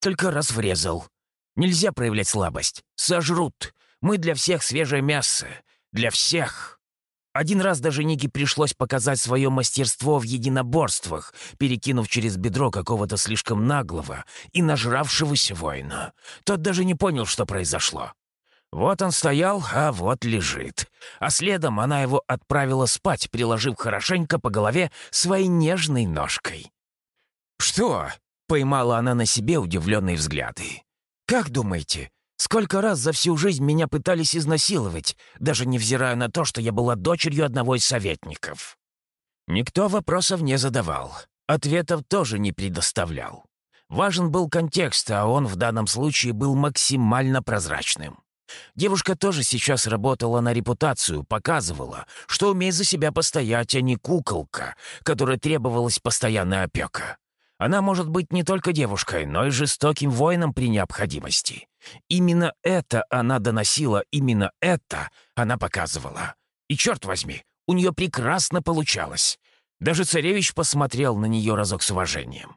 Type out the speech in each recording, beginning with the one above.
Только раз врезал. Нельзя проявлять слабость. Сожрут. Мы для всех свежее мясо. Для всех. Один раз даже Нике пришлось показать свое мастерство в единоборствах, перекинув через бедро какого-то слишком наглого и нажравшегося воина. Тот даже не понял, что произошло. Вот он стоял, а вот лежит. А следом она его отправила спать, приложив хорошенько по голове своей нежной ножкой. «Что?» — поймала она на себе удивленные взгляды. «Как думаете, сколько раз за всю жизнь меня пытались изнасиловать, даже невзирая на то, что я была дочерью одного из советников?» Никто вопросов не задавал, ответов тоже не предоставлял. Важен был контекст, а он в данном случае был максимально прозрачным. Девушка тоже сейчас работала на репутацию, показывала, что умеет за себя постоять, а не куколка, которой требовалась постоянная опека. Она может быть не только девушкой, но и жестоким воином при необходимости. Именно это она доносила, именно это она показывала. И черт возьми, у нее прекрасно получалось. Даже царевич посмотрел на нее разок с уважением.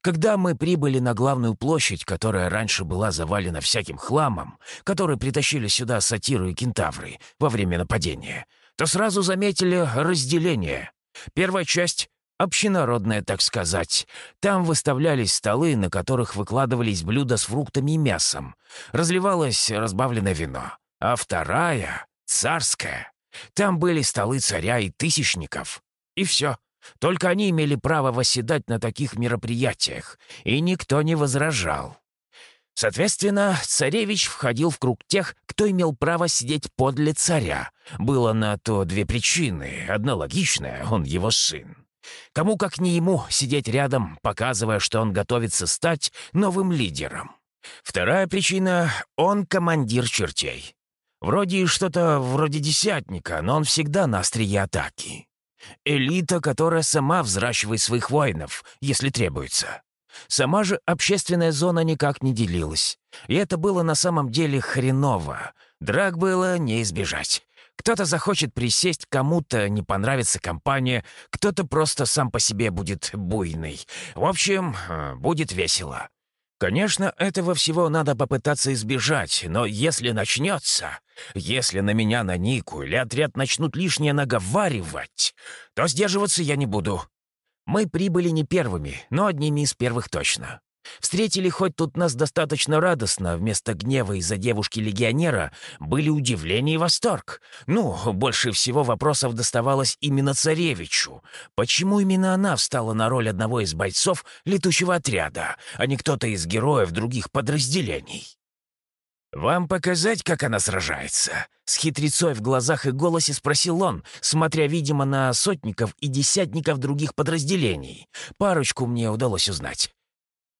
Когда мы прибыли на главную площадь, которая раньше была завалена всяким хламом, который притащили сюда сатиру и кентавры во время нападения, то сразу заметили разделение. Первая часть — общенародная, так сказать. Там выставлялись столы, на которых выкладывались блюда с фруктами и мясом. Разливалось разбавленное вино. А вторая — царская. Там были столы царя и тысячников. И все. Только они имели право восседать на таких мероприятиях, и никто не возражал. Соответственно, царевич входил в круг тех, кто имел право сидеть подле царя. Было на то две причины. Одна логичная — он его сын. Кому как не ему сидеть рядом, показывая, что он готовится стать новым лидером. Вторая причина — он командир чертей. Вроде что-то вроде десятника, но он всегда на острие атаки. Элита, которая сама взращивает своих воинов, если требуется. Сама же общественная зона никак не делилась. И это было на самом деле хреново. Драк было не избежать. Кто-то захочет присесть, кому-то не понравится компания, кто-то просто сам по себе будет буйный. В общем, э, будет весело. Конечно, этого всего надо попытаться избежать, но если начнется, если на меня, на Нику или отряд начнут лишнее наговаривать, то сдерживаться я не буду. Мы прибыли не первыми, но одними из первых точно. Встретили хоть тут нас достаточно радостно, вместо гнева из-за девушки-легионера были удивление и восторг. Ну, больше всего вопросов доставалось именно царевичу. Почему именно она встала на роль одного из бойцов летучего отряда, а не кто-то из героев других подразделений? «Вам показать, как она сражается?» С хитрецой в глазах и голосе спросил он, смотря, видимо, на сотников и десятников других подразделений. Парочку мне удалось узнать.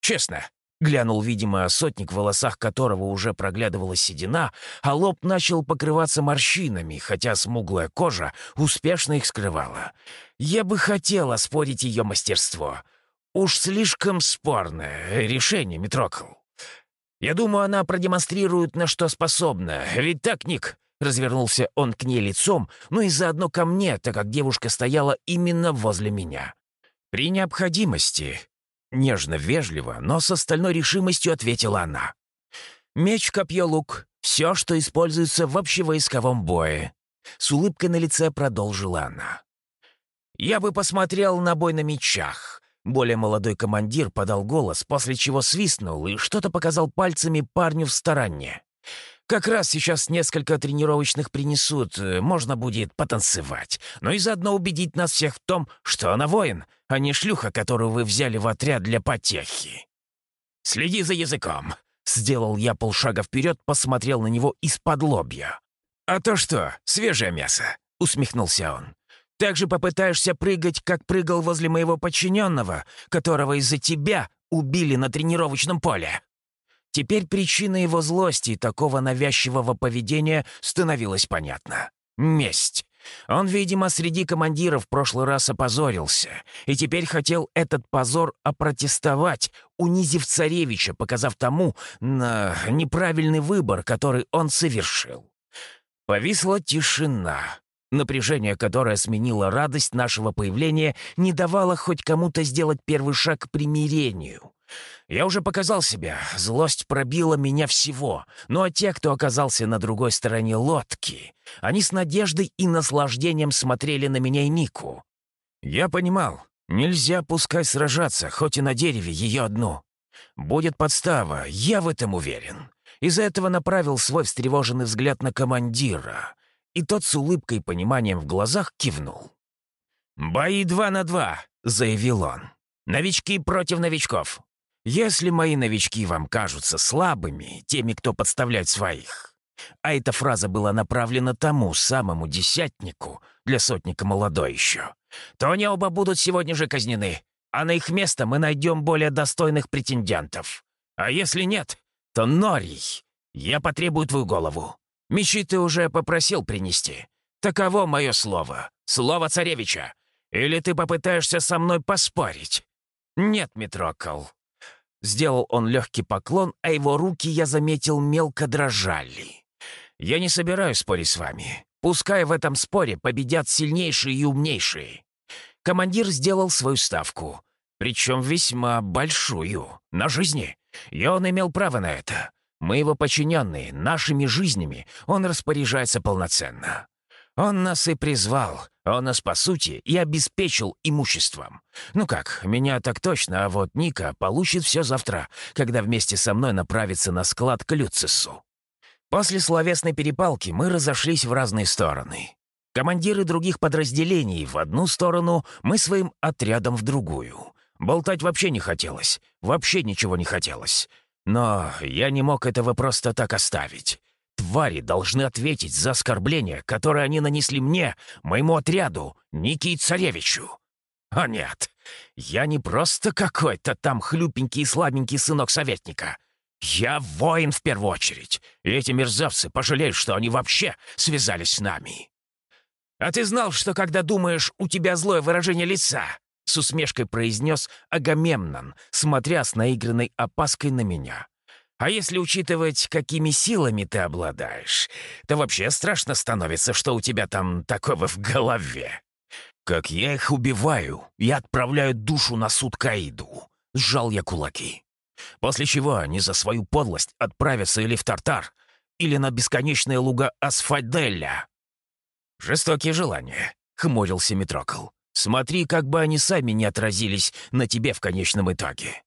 Честно, глянул, видимо, сотник, в волосах которого уже проглядывала седина, а лоб начал покрываться морщинами, хотя смуглая кожа успешно их скрывала. Я бы хотел оспорить ее мастерство. Уж слишком спорное решение, Митрокл. Я думаю, она продемонстрирует, на что способна. Ведь так, Ник?» Развернулся он к ней лицом, ну и заодно ко мне, так как девушка стояла именно возле меня. При необходимости Нежно-вежливо, но с остальной решимостью ответила она. «Меч, копье, лук — все, что используется в общевойсковом бое». С улыбкой на лице продолжила она. «Я бы посмотрел на бой на мечах». Более молодой командир подал голос, после чего свистнул и что-то показал пальцами парню в стороне. Как раз сейчас несколько тренировочных принесут, э, можно будет потанцевать, но и заодно убедить нас всех в том, что она воин, а не шлюха, которую вы взяли в отряд для потехи. Следи за языком. Сделал я полшага вперед, посмотрел на него из-под лобья. «А то что, свежее мясо?» — усмехнулся он. «Так же попытаешься прыгать, как прыгал возле моего подчиненного, которого из-за тебя убили на тренировочном поле». Теперь причина его злости и такого навязчивого поведения становилась понятна. Месть. Он, видимо, среди командиров в прошлый раз опозорился, и теперь хотел этот позор опротестовать, унизив царевича, показав тому на неправильный выбор, который он совершил. Повисла тишина. Напряжение, которое сменило радость нашего появления, не давало хоть кому-то сделать первый шаг к примирению. Я уже показал себя, злость пробила меня всего. Ну а те, кто оказался на другой стороне лодки, они с надеждой и наслаждением смотрели на меня и Нику. Я понимал, нельзя пускай сражаться, хоть и на дереве ее одну. Будет подстава, я в этом уверен. Из-за этого направил свой встревоженный взгляд на командира, и тот с улыбкой и пониманием в глазах кивнул. «Бои два на два», — заявил он. «Новички против новичков. Если мои новички вам кажутся слабыми, теми, кто подставляет своих, а эта фраза была направлена тому самому десятнику, для сотника молодой еще, то они оба будут сегодня же казнены, а на их место мы найдем более достойных претендентов. А если нет, то Норий, я потребую твою голову. Мечи ты уже попросил принести. Таково мое слово, слово царевича. Или ты попытаешься со мной поспорить? Нет, Митрокол, Сделал он легкий поклон, а его руки, я заметил, мелко дрожали. «Я не собираюсь спорить с вами. Пускай в этом споре победят сильнейшие и умнейшие». Командир сделал свою ставку, причем весьма большую, на жизни. И он имел право на это. Мы его подчиненные, нашими жизнями он распоряжается полноценно. Он нас и призвал, он нас, по сути, и обеспечил имуществом. Ну как, меня так точно, а вот Ника получит все завтра, когда вместе со мной направится на склад к Люцису. После словесной перепалки мы разошлись в разные стороны. Командиры других подразделений в одну сторону, мы своим отрядом в другую. Болтать вообще не хотелось, вообще ничего не хотелось. Но я не мог этого просто так оставить твари должны ответить за оскорбление, которое они нанесли мне, моему отряду, Нике и Царевичу. А нет, я не просто какой-то там хлюпенький и слабенький сынок советника. Я воин в первую очередь, и эти мерзавцы пожалеют, что они вообще связались с нами. А ты знал, что когда думаешь, у тебя злое выражение лица? С усмешкой произнес Агамемнон, смотря с наигранной опаской на меня. А если учитывать, какими силами ты обладаешь, то вообще страшно становится, что у тебя там такого в голове. Как я их убиваю и отправляю душу на суд Каиду. Сжал я кулаки. После чего они за свою подлость отправятся или в Тартар, или на бесконечные луга Асфальделя. «Жестокие желания», — хмурился Митрокл. «Смотри, как бы они сами не отразились на тебе в конечном итоге.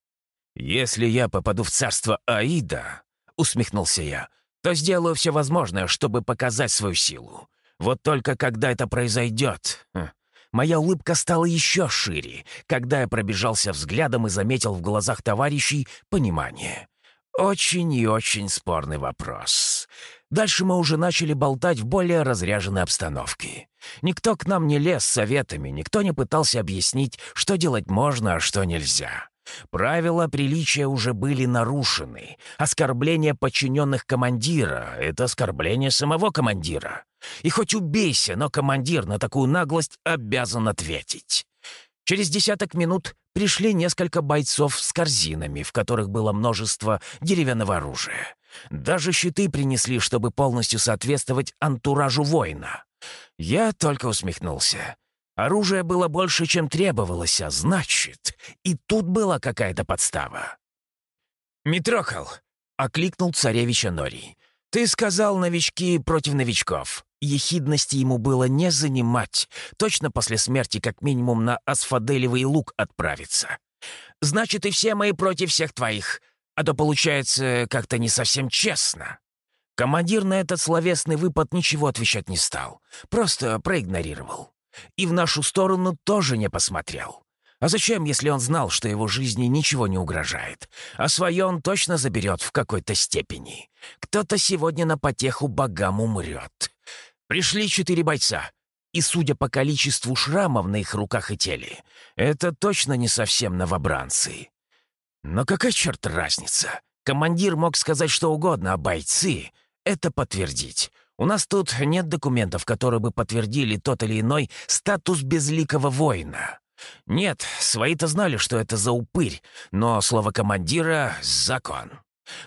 «Если я попаду в царство Аида», — усмехнулся я, «то сделаю все возможное, чтобы показать свою силу. Вот только когда это произойдет...» хм, Моя улыбка стала еще шире, когда я пробежался взглядом и заметил в глазах товарищей понимание. Очень и очень спорный вопрос. Дальше мы уже начали болтать в более разряженной обстановке. Никто к нам не лез советами, никто не пытался объяснить, что делать можно, а что нельзя. Правила приличия уже были нарушены. Оскорбление подчиненных командира — это оскорбление самого командира. И хоть убейся, но командир на такую наглость обязан ответить. Через десяток минут пришли несколько бойцов с корзинами, в которых было множество деревянного оружия. Даже щиты принесли, чтобы полностью соответствовать антуражу воина. Я только усмехнулся. Оружия было больше, чем требовалось, а значит, и тут была какая-то подстава. «Митрохал!» — окликнул царевича Норий. «Ты сказал новички против новичков. Ехидности ему было не занимать. Точно после смерти как минимум на асфаделевый лук отправиться. Значит, и все мои против всех твоих. А то получается как-то не совсем честно». Командир на этот словесный выпад ничего отвечать не стал. Просто проигнорировал. И в нашу сторону тоже не посмотрел. А зачем, если он знал, что его жизни ничего не угрожает? А свое он точно заберет в какой-то степени. Кто-то сегодня на потеху богам умрет. Пришли четыре бойца. И, судя по количеству шрамов на их руках и теле, это точно не совсем новобранцы. Но какая черт разница? Командир мог сказать что угодно, а бойцы — это подтвердить. У нас тут нет документов, которые бы подтвердили тот или иной статус безликого воина. Нет, свои-то знали, что это за упырь, но слово командира — закон.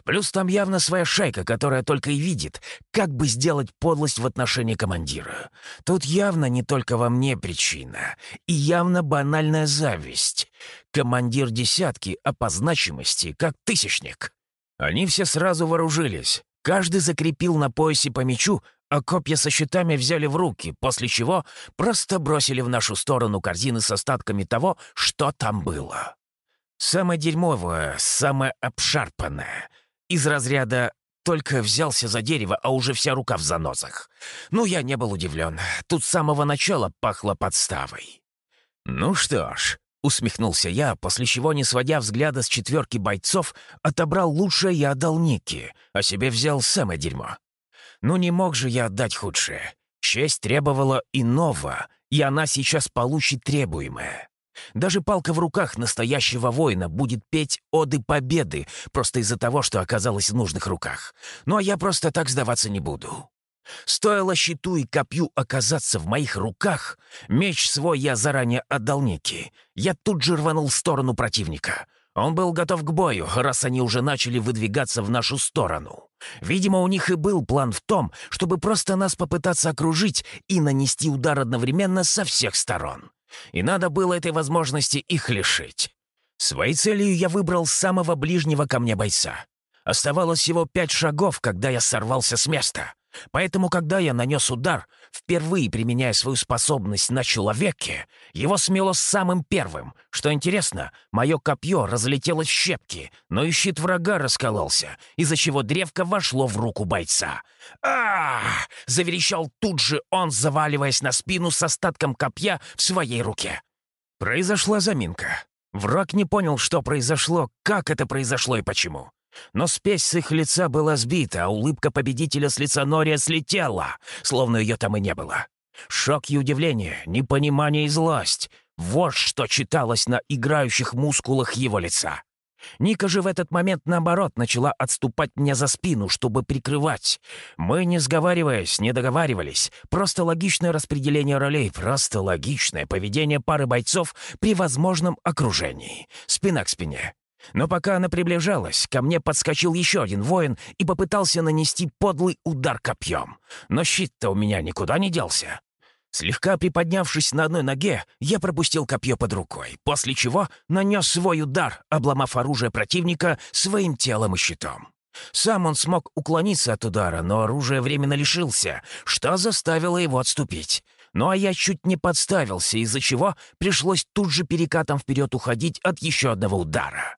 Плюс там явно своя шайка, которая только и видит, как бы сделать подлость в отношении командира. Тут явно не только во мне причина, и явно банальная зависть. Командир десятки, а по значимости как тысячник. Они все сразу вооружились. Каждый закрепил на поясе по мечу, а копья со щитами взяли в руки, после чего просто бросили в нашу сторону корзины с остатками того, что там было. Самое дерьмовое, самое обшарпанное. Из разряда «только взялся за дерево, а уже вся рука в занозах». Ну, я не был удивлен. Тут с самого начала пахло подставой. «Ну что ж», — усмехнулся я, после чего, не сводя взгляда с четверки бойцов, отобрал лучшее и отдал Никки, а себе взял самое дерьмо. Ну не мог же я отдать худшее. Честь требовала иного, и она сейчас получит требуемое. Даже палка в руках настоящего воина будет петь оды победы просто из-за того, что оказалась в нужных руках. Ну а я просто так сдаваться не буду. Стоило щиту и копью оказаться в моих руках, меч свой я заранее отдал Нике. Я тут же рванул в сторону противника. Он был готов к бою, раз они уже начали выдвигаться в нашу сторону. Видимо, у них и был план в том, чтобы просто нас попытаться окружить и нанести удар одновременно со всех сторон. И надо было этой возможности их лишить. Своей целью я выбрал самого ближнего ко мне бойца. Оставалось всего пять шагов, когда я сорвался с места. Поэтому, когда я нанес удар, впервые применяя свою способность на человеке, его смело самым первым. Что интересно, мое копье разлетелось в щепки, но и щит врага раскололся, из-за чего древко вошло в руку бойца. а заверещал тут же он, заваливаясь на спину с остатком копья в своей руке. Произошла заминка. Враг не понял, что произошло, как это произошло и почему. Но спесь с их лица была сбита, а улыбка победителя с лица Нория слетела, словно ее там и не было. Шок и удивление, непонимание и злость — вот что читалось на играющих мускулах его лица. Ника же в этот момент, наоборот, начала отступать мне за спину, чтобы прикрывать. Мы, не сговариваясь, не договаривались. Просто логичное распределение ролей, просто логичное поведение пары бойцов при возможном окружении. Спина к спине. Но пока она приближалась, ко мне подскочил еще один воин и попытался нанести подлый удар копьем. Но щит-то у меня никуда не делся. Слегка приподнявшись на одной ноге, я пропустил копье под рукой, после чего нанес свой удар, обломав оружие противника своим телом и щитом. Сам он смог уклониться от удара, но оружие временно лишился, что заставило его отступить. Ну а я чуть не подставился, из-за чего пришлось тут же перекатом вперед уходить от еще одного удара.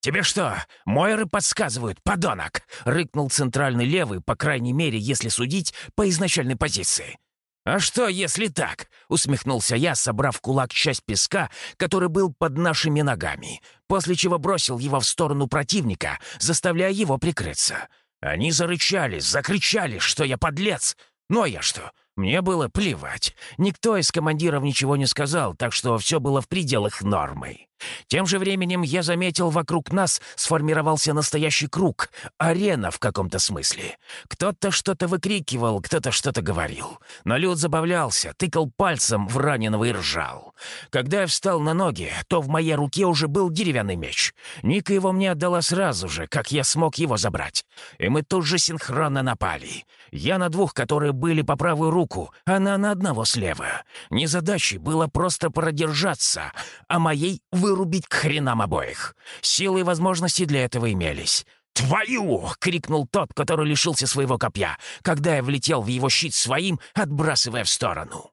«Тебе что, Мойры подсказывают, подонок?» — рыкнул центральный левый, по крайней мере, если судить по изначальной позиции. «А что, если так?» — усмехнулся я, собрав кулак часть песка, который был под нашими ногами, после чего бросил его в сторону противника, заставляя его прикрыться. Они зарычали, закричали, что я подлец. Ну а я что? Мне было плевать. Никто из командиров ничего не сказал, так что все было в пределах нормы. Тем же временем я заметил, вокруг нас сформировался настоящий круг, арена в каком-то смысле. Кто-то что-то выкрикивал, кто-то что-то говорил. Но Люд забавлялся, тыкал пальцем в раненого и ржал. Когда я встал на ноги, то в моей руке уже был деревянный меч. Ника его мне отдала сразу же, как я смог его забрать. И мы тут же синхронно напали. Я на двух, которые были по правую руку, она на одного слева. Незадачей было просто продержаться, а моей — вырубить к хренам обоих. Силы и возможности для этого имелись. «Твою!» — крикнул тот, который лишился своего копья, когда я влетел в его щит своим, отбрасывая в сторону.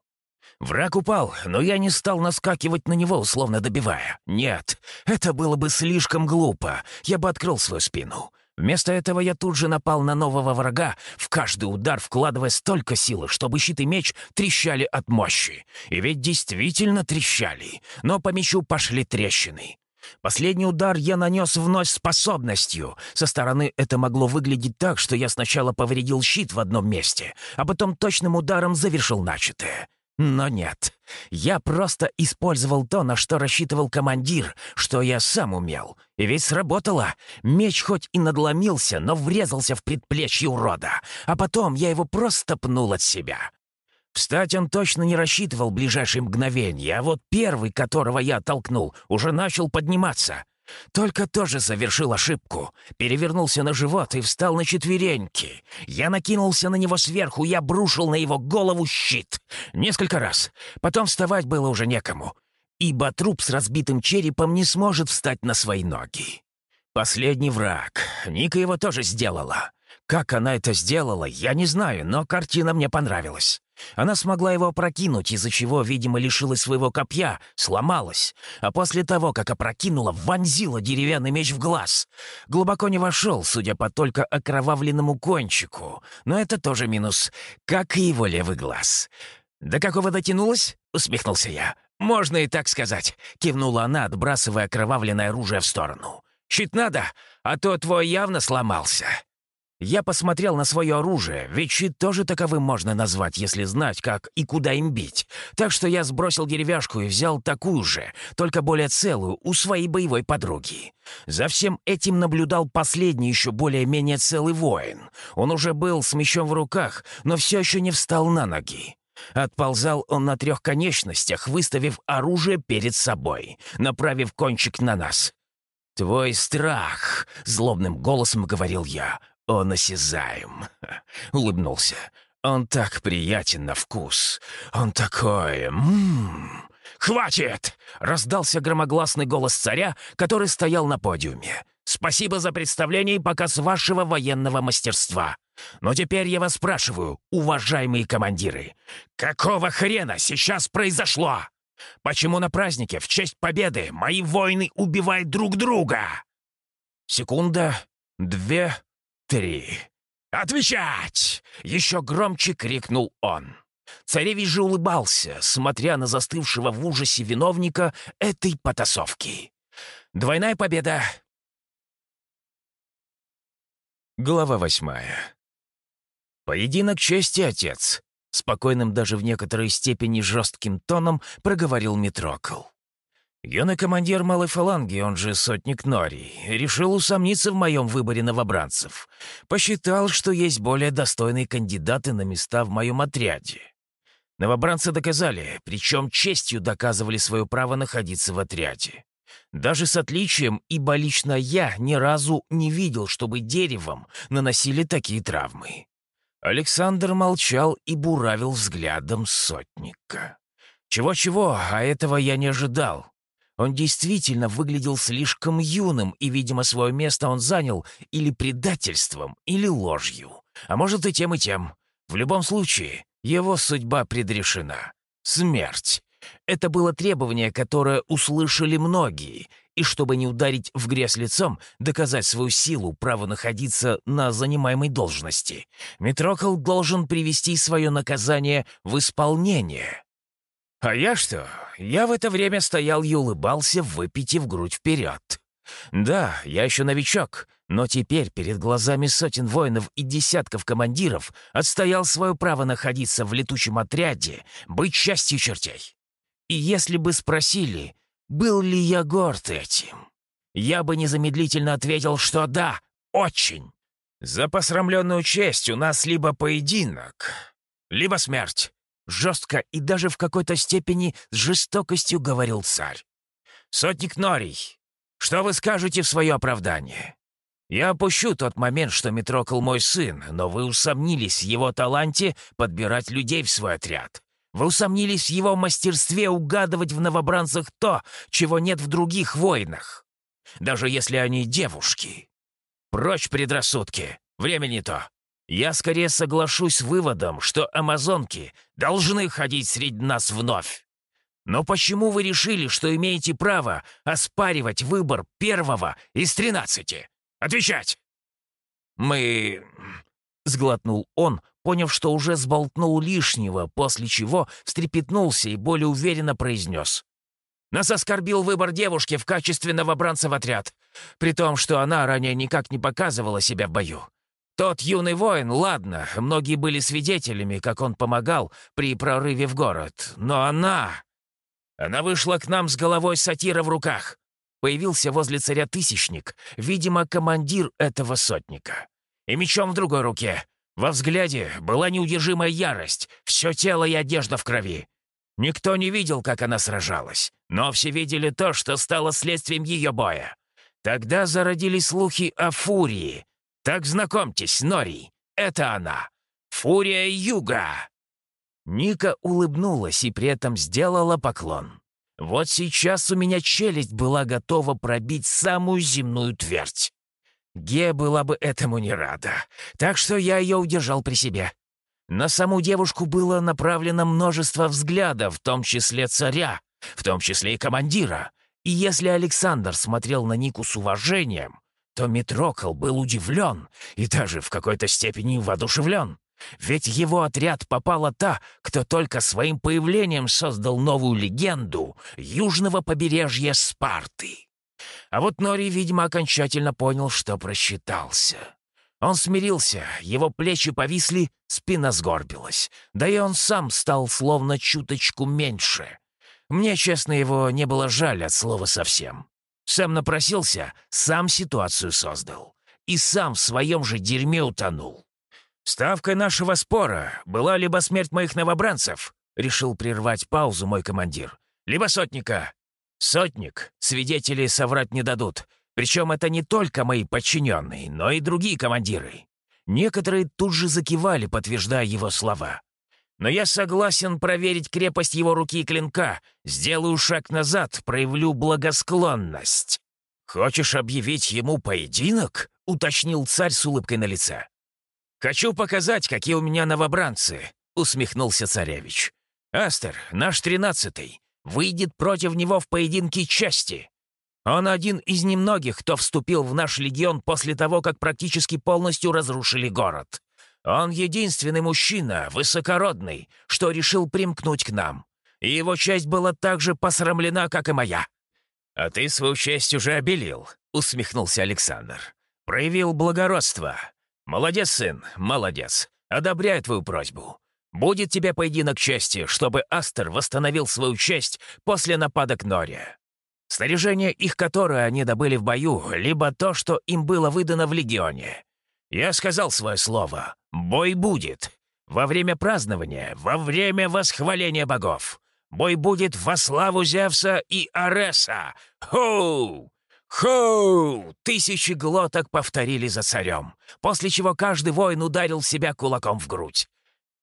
Враг упал, но я не стал наскакивать на него, условно добивая. Нет, это было бы слишком глупо. Я бы открыл свою спину. Вместо этого я тут же напал на нового врага, в каждый удар вкладывая столько силы, чтобы щит и меч трещали от мощи. И ведь действительно трещали, но по мечу пошли трещины. Последний удар я нанес вновь способностью. Со стороны это могло выглядеть так, что я сначала повредил щит в одном месте, а потом точным ударом завершил начатое. Но нет. Я просто использовал то, на что рассчитывал командир, что я сам умел. И ведь сработало. Меч хоть и надломился, но врезался в предплечье урода. А потом я его просто пнул от себя. Встать он точно не рассчитывал ближайшие мгновения, а вот первый, которого я толкнул, уже начал подниматься. Только тоже совершил ошибку. Перевернулся на живот и встал на четвереньки. Я накинулся на него сверху и обрушил на его голову щит. Несколько раз. Потом вставать было уже некому. Ибо труп с разбитым черепом не сможет встать на свои ноги. Последний враг. Ника его тоже сделала. Как она это сделала, я не знаю, но картина мне понравилась. Она смогла его опрокинуть, из-за чего, видимо, лишилась своего копья, сломалась. А после того, как опрокинула, вонзила деревянный меч в глаз. Глубоко не вошел, судя по только окровавленному кончику. Но это тоже минус, как и его левый глаз. «До какого дотянулась?» — усмехнулся я. «Можно и так сказать», — кивнула она, отбрасывая окровавленное оружие в сторону. «Щит надо, а то твой явно сломался». Я посмотрел на свое оружие, ведь щит тоже таковым можно назвать, если знать, как и куда им бить. Так что я сбросил деревяшку и взял такую же, только более целую, у своей боевой подруги. За всем этим наблюдал последний еще более-менее целый воин. Он уже был с мечом в руках, но все еще не встал на ноги. Отползал он на трех конечностях, выставив оружие перед собой, направив кончик на нас. «Твой страх!» — злобным голосом говорил я. «Он осязаем», — улыбнулся. «Он так приятен на вкус. Он такой... М -м -м. «Хватит!» — раздался громогласный голос царя, который стоял на подиуме. «Спасибо за представление и показ вашего военного мастерства. Но теперь я вас спрашиваю, уважаемые командиры, какого хрена сейчас произошло? Почему на празднике в честь победы мои воины убивают друг друга?» Секунда, две, три. «Отвечать!» — еще громче крикнул он. Царевич же улыбался, смотря на застывшего в ужасе виновника этой потасовки. «Двойная победа!» Глава восьмая. «Поединок чести, отец!» Спокойным даже в некоторой степени жестким тоном проговорил Митрокл. Юный командир малой фаланги, он же сотник Нори, решил усомниться в моем выборе новобранцев. Посчитал, что есть более достойные кандидаты на места в моем отряде. Новобранцы доказали, причем честью доказывали свое право находиться в отряде. Даже с отличием, ибо лично я ни разу не видел, чтобы деревом наносили такие травмы. Александр молчал и буравил взглядом сотника. Чего-чего, а этого я не ожидал. Он действительно выглядел слишком юным, и, видимо, свое место он занял или предательством, или ложью. А может, и тем, и тем. В любом случае, его судьба предрешена. Смерть. Это было требование, которое услышали многие, и чтобы не ударить в грязь лицом, доказать свою силу, право находиться на занимаемой должности, Митрокол должен привести свое наказание в исполнение. А я что? Я в это время стоял и улыбался, выпитив грудь вперед. Да, я еще новичок, но теперь перед глазами сотен воинов и десятков командиров отстоял свое право находиться в летучем отряде, быть частью чертей. И если бы спросили, был ли я горд этим, я бы незамедлительно ответил, что да, очень. За посрамленную честь у нас либо поединок, либо смерть. Жестко и даже в какой-то степени с жестокостью говорил царь. «Сотник Норий, что вы скажете в свое оправдание? Я опущу тот момент, что Митрокл мой сын, но вы усомнились в его таланте подбирать людей в свой отряд. Вы усомнились в его мастерстве угадывать в новобранцах то, чего нет в других воинах. Даже если они девушки. Прочь предрассудки. Время не то. Я скорее соглашусь с выводом, что амазонки должны ходить среди нас вновь. Но почему вы решили, что имеете право оспаривать выбор первого из тринадцати? Отвечать!» «Мы...» — сглотнул он, поняв, что уже сболтнул лишнего, после чего встрепетнулся и более уверенно произнес. «Нас оскорбил выбор девушки в качестве новобранца в отряд, при том, что она ранее никак не показывала себя в бою. Тот юный воин, ладно, многие были свидетелями, как он помогал при прорыве в город, но она... Она вышла к нам с головой сатира в руках. Появился возле царя Тысячник, видимо, командир этого сотника. И мечом в другой руке. Во взгляде была неудержимая ярость, все тело и одежда в крови. Никто не видел, как она сражалась, но все видели то, что стало следствием ее боя. Тогда зародились слухи о Фурии. Так знакомьтесь, Нори, это она. Фурия Юга!» Ника улыбнулась и при этом сделала поклон. Вот сейчас у меня челюсть была готова пробить самую земную твердь. Ге была бы этому не рада, так что я ее удержал при себе. На саму девушку было направлено множество взглядов, в том числе царя, в том числе и командира. И если Александр смотрел на Нику с уважением, то Митрокол был удивлен и даже в какой-то степени воодушевлен. Ведь его отряд попала та, кто только своим появлением создал новую легенду южного побережья Спарты. А вот Нори, видимо, окончательно понял, что просчитался. Он смирился, его плечи повисли, спина сгорбилась. Да и он сам стал словно чуточку меньше. Мне, честно, его не было жаль от слова совсем. Сам напросился, сам ситуацию создал. И сам в своем же дерьме утонул. «Ставкой нашего спора была либо смерть моих новобранцев», — решил прервать паузу мой командир, «либо сотника. Сотник, свидетели соврать не дадут. Причем это не только мои подчиненные, но и другие командиры. Некоторые тут же закивали, подтверждая его слова. Но я согласен проверить крепость его руки и клинка. Сделаю шаг назад, проявлю благосклонность. «Хочешь объявить ему поединок?» — уточнил царь с улыбкой на лице. «Хочу показать, какие у меня новобранцы», — усмехнулся царевич. «Астер, наш тринадцатый, выйдет против него в поединке части. Он один из немногих, кто вступил в наш легион после того, как практически полностью разрушили город. Он единственный мужчина, высокородный, что решил примкнуть к нам. И его честь была так же посрамлена, как и моя». «А ты свою честь уже обелил», — усмехнулся Александр. «Проявил благородство. «Молодец, сын, молодец. Одобряю твою просьбу. Будет тебе поединок чести, чтобы Астер восстановил свою честь после нападок Нори. Снаряжение их, которое они добыли в бою, либо то, что им было выдано в Легионе. Я сказал свое слово. Бой будет. Во время празднования, во время восхваления богов. Бой будет во славу Зевса и Ареса. Хоу! «Хоу!» — тысячи глоток повторили за царем, после чего каждый воин ударил себя кулаком в грудь.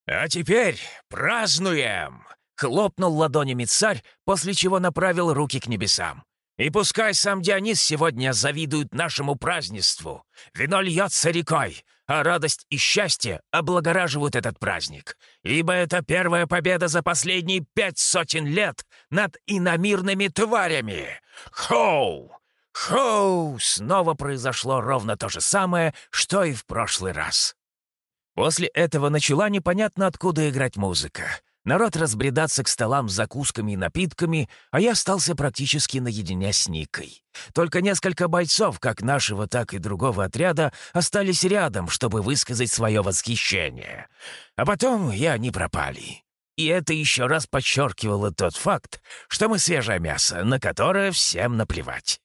«А теперь празднуем!» — хлопнул ладонями царь, после чего направил руки к небесам. «И пускай сам Дионис сегодня завидует нашему празднеству. Вино льется рекой, а радость и счастье облагораживают этот праздник, ибо это первая победа за последние пять сотен лет над иномирными тварями. Хоу!» Хоу! Снова произошло ровно то же самое, что и в прошлый раз. После этого начала непонятно откуда играть музыка. Народ разбредаться к столам с закусками и напитками, а я остался практически наедине с Никой. Только несколько бойцов, как нашего, так и другого отряда, остались рядом, чтобы высказать свое восхищение. А потом и они пропали. И это еще раз подчеркивало тот факт, что мы свежее мясо, на которое всем наплевать.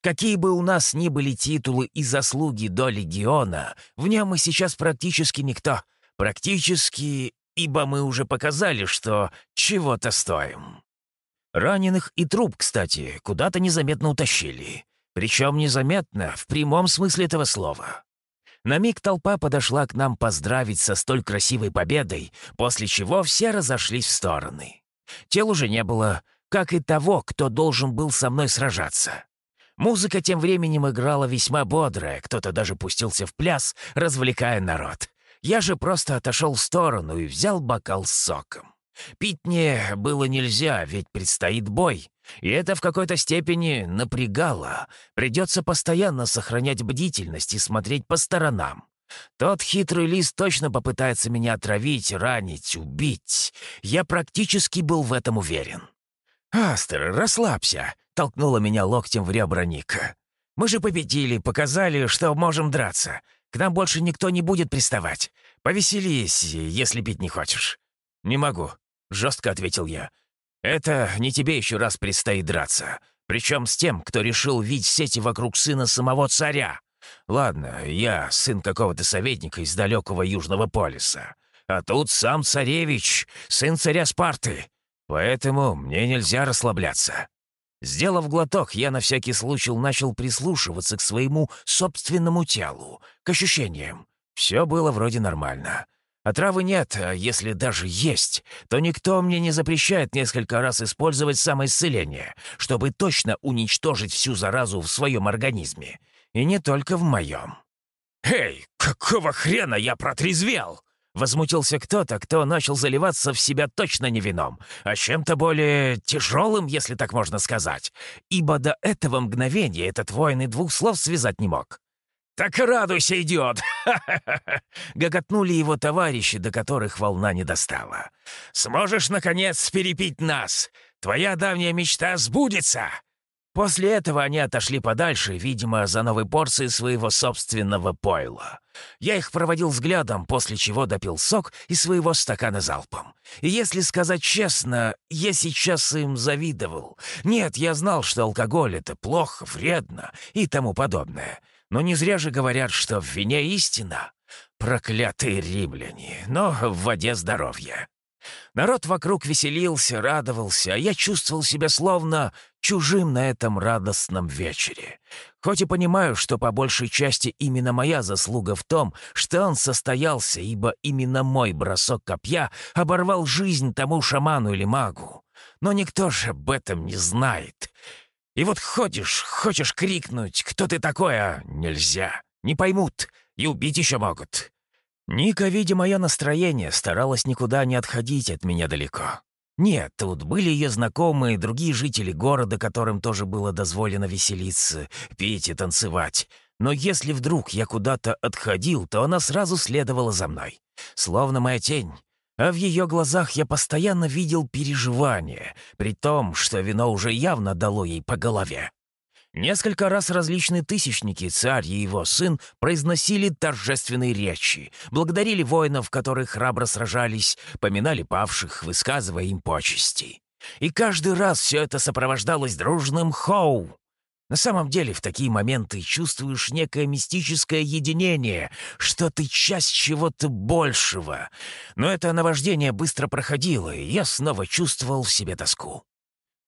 Какие бы у нас ни были титулы и заслуги до легиона, в нем мы сейчас практически никто. Практически, ибо мы уже показали, что чего-то стоим. Раненых и труп, кстати, куда-то незаметно утащили. Причем незаметно, в прямом смысле этого слова. На миг толпа подошла к нам поздравить со столь красивой победой, после чего все разошлись в стороны. Тел уже не было, как и того, кто должен был со мной сражаться. Музыка тем временем играла весьма бодрая, кто-то даже пустился в пляс, развлекая народ. Я же просто отошел в сторону и взял бокал с соком. Пить мне было нельзя, ведь предстоит бой. И это в какой-то степени напрягало. Придется постоянно сохранять бдительность и смотреть по сторонам. Тот хитрый лис точно попытается меня отравить, ранить, убить. Я практически был в этом уверен. «Астер, расслабься», — толкнула меня локтем в ребра Ника. «Мы же победили, показали, что можем драться. К нам больше никто не будет приставать. Повеселись, если пить не хочешь». «Не могу», — жестко ответил я. «Это не тебе еще раз предстоит драться. Причем с тем, кто решил видеть сети вокруг сына самого царя. Ладно, я сын какого-то советника из далекого Южного полюса. А тут сам царевич, сын царя Спарты. Поэтому мне нельзя расслабляться». Сделав глоток, я на всякий случай начал прислушиваться к своему собственному телу, к ощущениям. Все было вроде нормально. Отравы нет, а если даже есть, то никто мне не запрещает несколько раз использовать самоисцеление, чтобы точно уничтожить всю заразу в своем организме. И не только в моем. «Эй, какого хрена я протрезвел?» Возмутился кто-то, кто начал заливаться в себя точно не вином, а чем-то более тяжелым, если так можно сказать, ибо до этого мгновения этот воин и двух слов связать не мог. «Так радуйся, идиот!» Гоготнули его товарищи, до которых волна не достала. «Сможешь, наконец, перепить нас? Твоя давняя мечта сбудется!» После этого они отошли подальше, видимо, за новой порцией своего собственного пойла. Я их проводил взглядом, после чего допил сок из своего стакана залпом. И если сказать честно, я сейчас им завидовал. Нет, я знал, что алкоголь — это плохо, вредно и тому подобное. Но не зря же говорят, что в вине истина. Проклятые римляне, но в воде здоровье. Народ вокруг веселился, радовался, а я чувствовал себя словно чужим на этом радостном вечере. Хоть и понимаю, что по большей части именно моя заслуга в том, что он состоялся, ибо именно мой бросок копья оборвал жизнь тому шаману или магу. Но никто же об этом не знает. И вот ходишь, хочешь крикнуть, кто ты такой, а нельзя. Не поймут и убить еще могут. Ника, видя мое настроение, старалась никуда не отходить от меня далеко. Нет, тут были ее знакомые, другие жители города, которым тоже было дозволено веселиться, петь и танцевать. Но если вдруг я куда-то отходил, то она сразу следовала за мной, словно моя тень. А в ее глазах я постоянно видел переживания, при том, что вино уже явно дало ей по голове. Несколько раз различные тысячники, царь и его сын, произносили торжественные речи, благодарили воинов, которые храбро сражались, поминали павших, высказывая им почести. И каждый раз все это сопровождалось дружным «хоу». На самом деле, в такие моменты чувствуешь некое мистическое единение, что ты часть чего-то большего. Но это наваждение быстро проходило, и я снова чувствовал в себе тоску.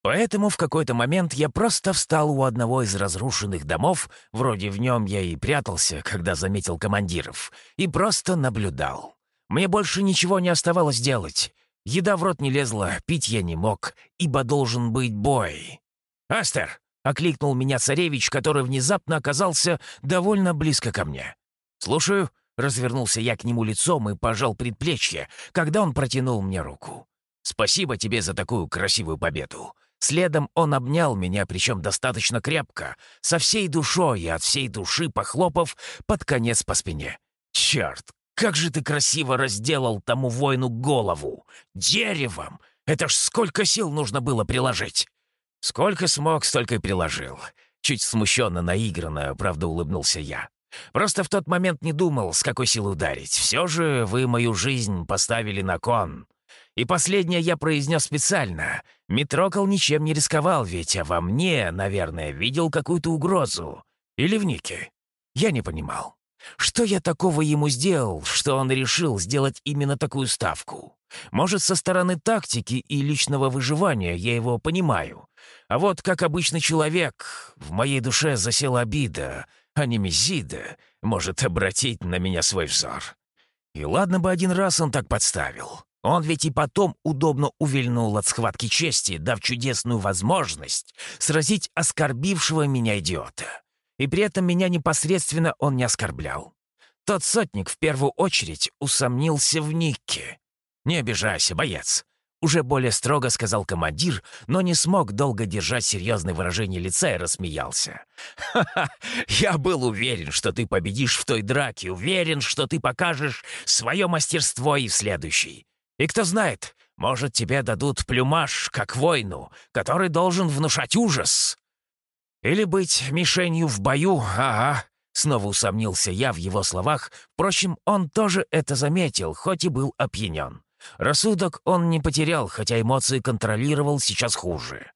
Поэтому в какой-то момент я просто встал у одного из разрушенных домов, вроде в нем я и прятался, когда заметил командиров, и просто наблюдал. Мне больше ничего не оставалось делать. Еда в рот не лезла, пить я не мог, ибо должен быть бой. «Астер!» — окликнул меня царевич, который внезапно оказался довольно близко ко мне. «Слушаю», — развернулся я к нему лицом и пожал предплечье, когда он протянул мне руку. «Спасибо тебе за такую красивую победу. Следом он обнял меня, причем достаточно крепко, со всей душой и от всей души похлопав под конец по спине. «Черт, как же ты красиво разделал тому воину голову! Деревом! Это ж сколько сил нужно было приложить!» «Сколько смог, столько и приложил». Чуть смущенно, наигранно, правда, улыбнулся я. «Просто в тот момент не думал, с какой силой ударить. Все же вы мою жизнь поставили на кон. И последнее я произнес специально. Митрокол ничем не рисковал, ведь а во мне, наверное, видел какую-то угрозу. Или в Нике. Я не понимал. Что я такого ему сделал, что он решил сделать именно такую ставку? Может, со стороны тактики и личного выживания я его понимаю. А вот как обычный человек, в моей душе засела обида, а не Месида может обратить на меня свой взор. И ладно бы один раз он так подставил. Он ведь и потом удобно увильнул от схватки чести, дав чудесную возможность сразить оскорбившего меня идиота. И при этом меня непосредственно он не оскорблял. Тот сотник в первую очередь усомнился в Никке. «Не обижайся, боец», — уже более строго сказал командир, но не смог долго держать серьезное выражение лица и рассмеялся. «Ха-ха! Я был уверен, что ты победишь в той драке, уверен, что ты покажешь свое мастерство и в следующей. И кто знает, может, тебе дадут плюмаж, как войну, который должен внушать ужас. Или быть мишенью в бою, ага. Снова усомнился я в его словах. Впрочем, он тоже это заметил, хоть и был опьянен. Рассудок он не потерял, хотя эмоции контролировал сейчас хуже.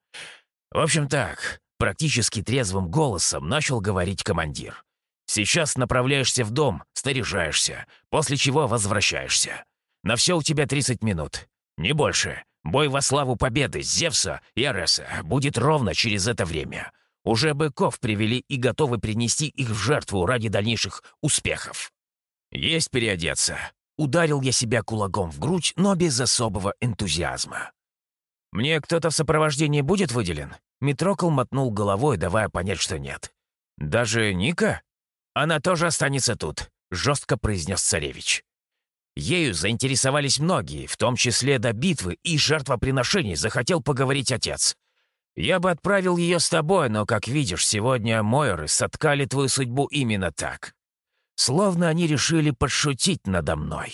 В общем так, практически трезвым голосом начал говорить командир. «Сейчас направляешься в дом, снаряжаешься, после чего возвращаешься. На все у тебя 30 минут. Не больше. Бой во славу победы Зевса и Ареса будет ровно через это время. Уже быков привели и готовы принести их в жертву ради дальнейших успехов. Есть переодеться. Ударил я себя кулаком в грудь, но без особого энтузиазма. «Мне кто-то в сопровождении будет выделен?» Митрокол мотнул головой, давая понять, что нет. «Даже Ника? Она тоже останется тут», — жестко произнес царевич. Ею заинтересовались многие, в том числе до битвы и жертвоприношений захотел поговорить отец. Я бы отправил ее с тобой, но, как видишь, сегодня Мойры соткали твою судьбу именно так. Словно они решили подшутить надо мной.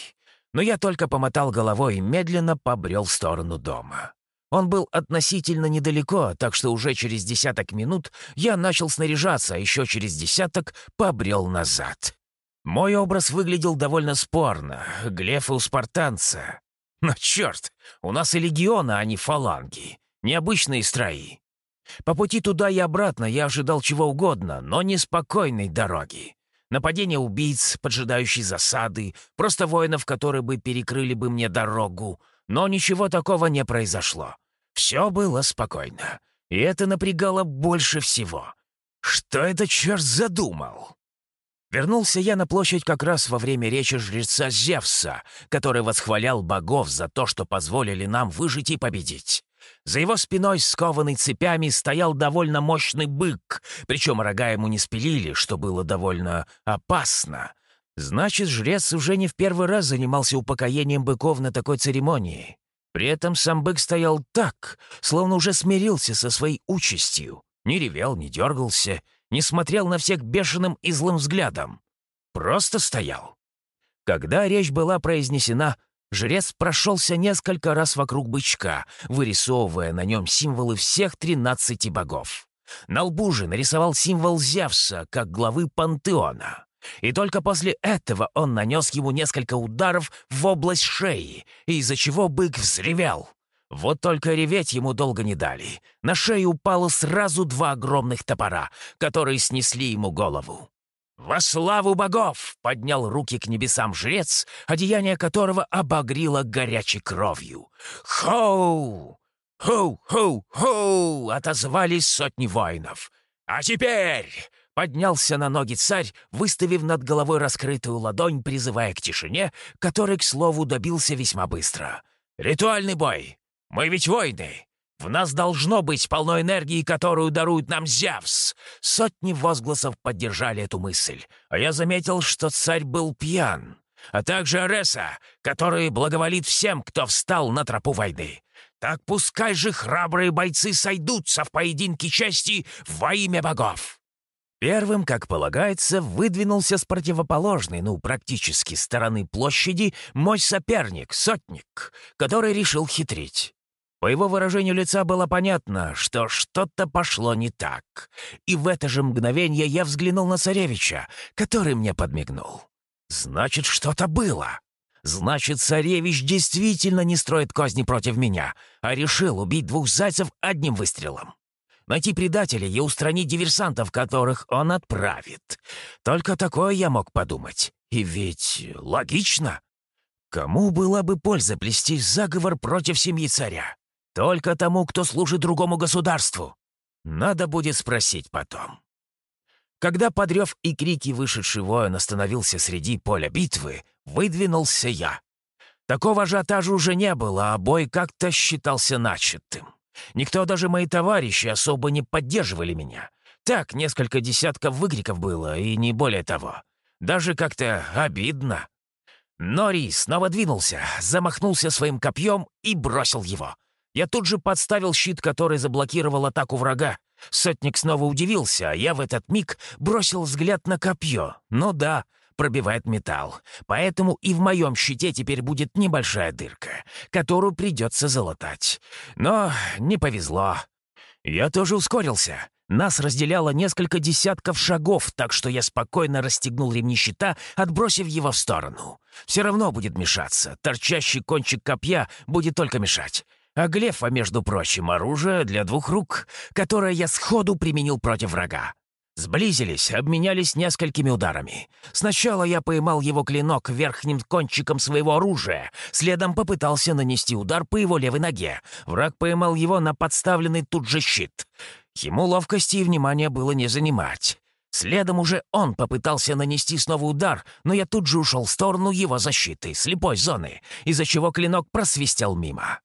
Но я только помотал головой и медленно побрел в сторону дома. Он был относительно недалеко, так что уже через десяток минут я начал снаряжаться, а еще через десяток побрел назад. Мой образ выглядел довольно спорно, глефы у спартанца. Но черт, у нас и легионы, а не фаланги. Необычные строи. По пути туда и обратно я ожидал чего угодно, но неспокойной дороги. Нападение убийц, поджидающей засады, просто воинов, которые бы перекрыли бы мне дорогу. Но ничего такого не произошло. Все было спокойно. И это напрягало больше всего. Что это черт задумал? Вернулся я на площадь как раз во время речи жреца Зевса, который восхвалял богов за то, что позволили нам выжить и победить. За его спиной, скованный цепями, стоял довольно мощный бык, причем рога ему не спилили, что было довольно опасно. Значит, жрец уже не в первый раз занимался упокоением быков на такой церемонии. При этом сам бык стоял так, словно уже смирился со своей участью. Не ревел, не дергался — не смотрел на всех бешеным и злым взглядом. Просто стоял. Когда речь была произнесена, жрец прошелся несколько раз вокруг бычка, вырисовывая на нем символы всех тринадцати богов. На лбу же нарисовал символ Зевса, как главы пантеона. И только после этого он нанес ему несколько ударов в область шеи, из-за чего бык взревел. Вот только реветь ему долго не дали. На шею упало сразу два огромных топора, которые снесли ему голову. «Во славу богов!» — поднял руки к небесам жрец, одеяние которого обогрило горячей кровью. «Хоу! Хоу-хоу-хоу!» — отозвались сотни воинов. «А теперь!» — поднялся на ноги царь, выставив над головой раскрытую ладонь, призывая к тишине, который, к слову, добился весьма быстро. «Ритуальный бой! Мы ведь воины. В нас должно быть полно энергии, которую дарует нам Зевс. Сотни возгласов поддержали эту мысль. А я заметил, что царь был пьян. А также Ареса, который благоволит всем, кто встал на тропу войны. Так пускай же храбрые бойцы сойдутся в поединке чести во имя богов. Первым, как полагается, выдвинулся с противоположной, ну, практически стороны площади, мой соперник, сотник, который решил хитрить. По его выражению лица было понятно, что что-то пошло не так. И в это же мгновение я взглянул на царевича, который мне подмигнул. «Значит, что-то было. Значит, царевич действительно не строит козни против меня, а решил убить двух зайцев одним выстрелом. Найти предателей и устранить диверсантов, которых он отправит. Только такое я мог подумать. И ведь логично. Кому была бы польза плести заговор против семьи царя? Только тому, кто служит другому государству. Надо будет спросить потом. Когда подрев и крики вышедший воин остановился среди поля битвы, выдвинулся я. Такого ажиотажа уже не было, а бой как-то считался начатым. Никто, даже мои товарищи, особо не поддерживали меня. Так, несколько десятков выкриков было, и не более того. Даже как-то обидно. Нори снова двинулся, замахнулся своим копьем и бросил его — я тут же подставил щит, который заблокировал атаку врага. Сотник снова удивился, а я в этот миг бросил взгляд на копье. Ну да, пробивает металл. Поэтому и в моем щите теперь будет небольшая дырка, которую придется залатать. Но не повезло. Я тоже ускорился. Нас разделяло несколько десятков шагов, так что я спокойно расстегнул ремни щита, отбросив его в сторону. Все равно будет мешаться. Торчащий кончик копья будет только мешать. А глефа, между прочим, оружие для двух рук, которое я сходу применил против врага. Сблизились, обменялись несколькими ударами. Сначала я поймал его клинок верхним кончиком своего оружия, следом попытался нанести удар по его левой ноге. Враг поймал его на подставленный тут же щит. Ему ловкости и внимания было не занимать. Следом уже он попытался нанести снова удар, но я тут же ушел в сторону его защиты, слепой зоны, из-за чего клинок просвистел мимо.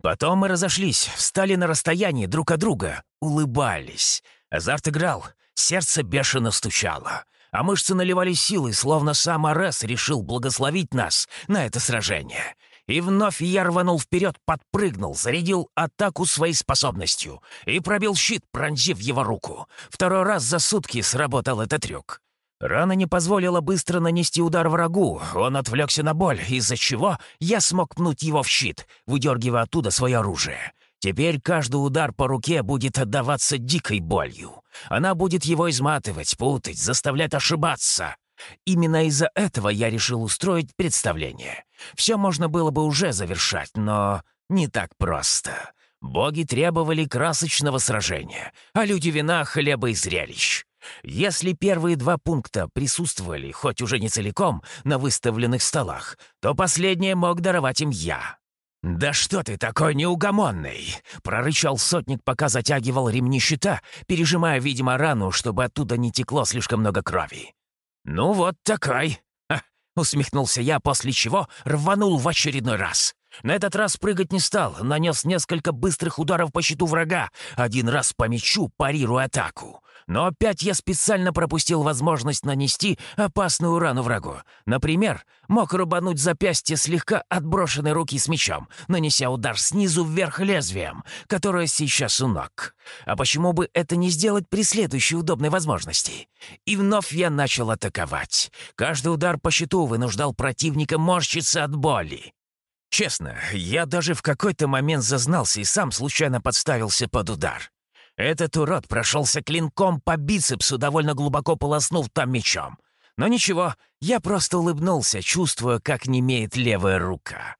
Потом мы разошлись, встали на расстоянии друг от друга, улыбались. Азарт играл, сердце бешено стучало, а мышцы наливали силой, словно сам Арес решил благословить нас на это сражение. И вновь я рванул вперед, подпрыгнул, зарядил атаку своей способностью и пробил щит, пронзив его руку. Второй раз за сутки сработал этот трюк. Рана не позволила быстро нанести удар врагу. Он отвлекся на боль, из-за чего я смог пнуть его в щит, выдергивая оттуда свое оружие. Теперь каждый удар по руке будет отдаваться дикой болью. Она будет его изматывать, путать, заставлять ошибаться. Именно из-за этого я решил устроить представление. Все можно было бы уже завершать, но не так просто. Боги требовали красочного сражения, а люди вина, хлеба и зрелищ. Если первые два пункта присутствовали, хоть уже не целиком, на выставленных столах, то последнее мог даровать им я. «Да что ты такой неугомонный!» — прорычал сотник, пока затягивал ремни щита, пережимая, видимо, рану, чтобы оттуда не текло слишком много крови. «Ну вот такой!» — усмехнулся я, после чего рванул в очередной раз. На этот раз прыгать не стал, нанес несколько быстрых ударов по щиту врага, один раз по мячу, парируя атаку. Но опять я специально пропустил возможность нанести опасную рану врагу. Например, мог рубануть запястье слегка отброшенной руки с мечом, нанеся удар снизу вверх лезвием, которое сейчас у ног. А почему бы это не сделать при следующей удобной возможности? И вновь я начал атаковать. Каждый удар по щиту вынуждал противника морщиться от боли. Честно, я даже в какой-то момент зазнался и сам случайно подставился под удар. Этот урод прошелся клинком по бицепсу, довольно глубоко полоснув там мечом. Но ничего, я просто улыбнулся, чувствуя, как немеет левая рука.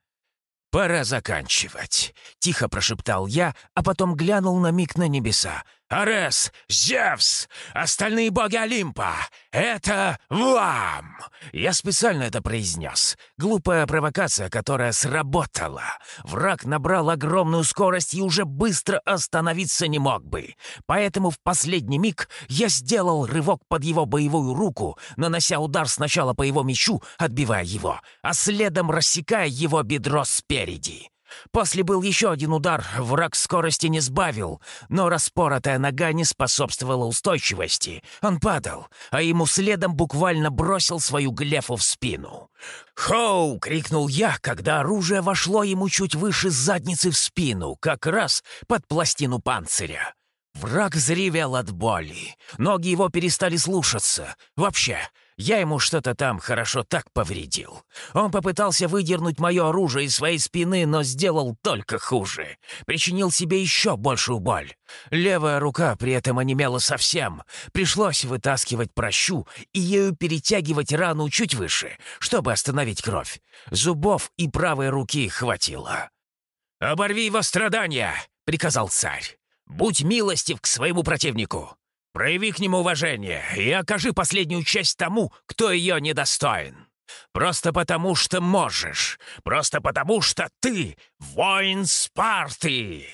«Пора заканчивать», — тихо прошептал я, а потом глянул на миг на небеса — Арес, Зевс, остальные боги Олимпа, это вам!» Я специально это произнес. Глупая провокация, которая сработала. Враг набрал огромную скорость и уже быстро остановиться не мог бы. Поэтому в последний миг я сделал рывок под его боевую руку, нанося удар сначала по его мечу, отбивая его, а следом рассекая его бедро спереди. После был еще один удар, враг скорости не сбавил, но распоротая нога не способствовала устойчивости. Он падал, а ему следом буквально бросил свою глефу в спину. «Хоу!» — крикнул я, когда оружие вошло ему чуть выше задницы в спину, как раз под пластину панциря. Враг заревел от боли. Ноги его перестали слушаться. Вообще, я ему что-то там хорошо так повредил. Он попытался выдернуть мое оружие из своей спины, но сделал только хуже. Причинил себе еще большую боль. Левая рука при этом онемела совсем. Пришлось вытаскивать прощу и ею перетягивать рану чуть выше, чтобы остановить кровь. Зубов и правой руки хватило. «Оборви его страдания!» — приказал царь. «Будь милостив к своему противнику. Прояви к нему уважение и окажи последнюю честь тому, кто ее недостоин. Просто потому, что можешь. Просто потому, что ты воин Спарты!»